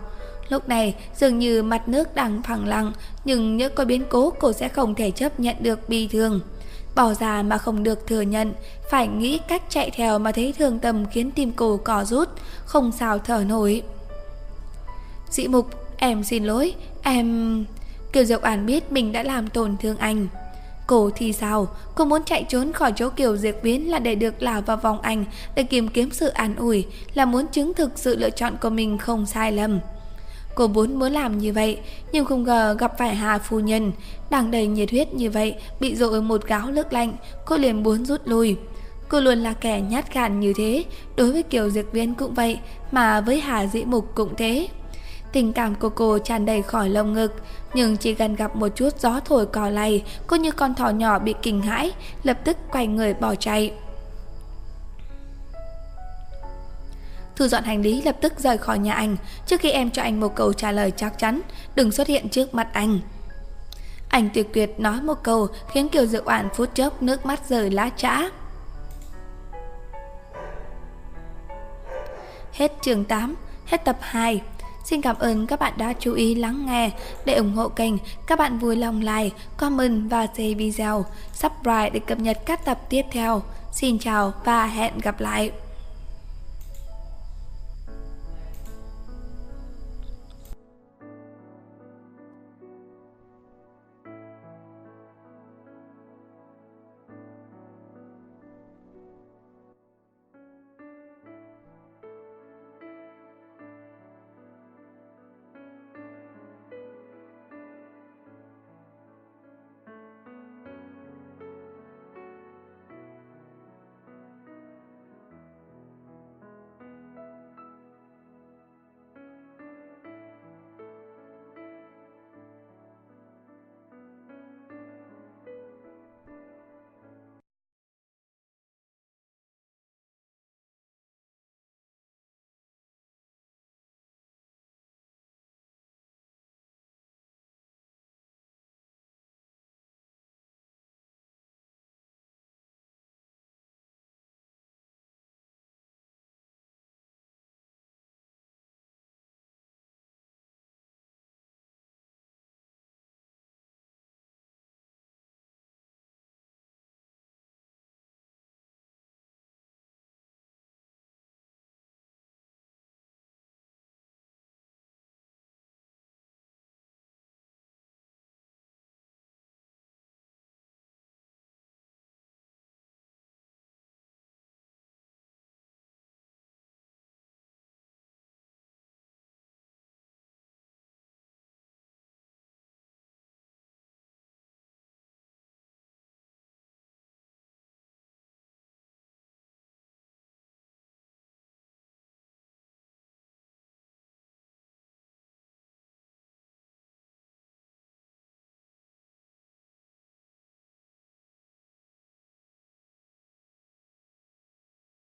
Lúc này dường như mặt nước đang phẳng lặng, nhưng nhớ có biến cố cô sẽ không thể chấp nhận được bi thương. Bỏ ra mà không được thừa nhận, phải nghĩ cách chạy theo mà thấy thương tâm khiến tim cô cò rút, không sao thở nổi. Dĩ Mục, em xin lỗi, em... Kiều Diệu An biết mình đã làm tổn thương anh. Cô thì sao? Cô muốn chạy trốn khỏi chỗ kiều diệt biến là để được lao vào vòng anh, để kiếm kiếm sự an ủi, là muốn chứng thực sự lựa chọn của mình không sai lầm. Cô muốn muốn làm như vậy, nhưng không ngờ gặp phải Hà Phu Nhân, đang đầy nhiệt huyết như vậy, bị dội một gáo nước lạnh, cô liền muốn rút lui. Cô luôn là kẻ nhát gan như thế, đối với kiểu diệt viên cũng vậy, mà với Hà Dĩ Mục cũng thế. Tình cảm của cô tràn đầy khỏi lồng ngực Nhưng chỉ gần gặp một chút gió thổi cò lay Cô như con thỏ nhỏ bị kinh hãi Lập tức quay người bỏ chạy Thu dọn hành lý lập tức rời khỏi nhà anh Trước khi em cho anh một câu trả lời chắc chắn Đừng xuất hiện trước mặt anh Anh tuyệt tuyệt nói một câu Khiến Kiều Dự Oản phút chốc nước mắt rời lá trã Hết chương 8 Hết tập 2 Xin cảm ơn các bạn đã chú ý lắng nghe. Để ủng hộ kênh, các bạn vui lòng like, comment và share video, subscribe để cập nhật các tập tiếp theo. Xin chào và hẹn gặp lại!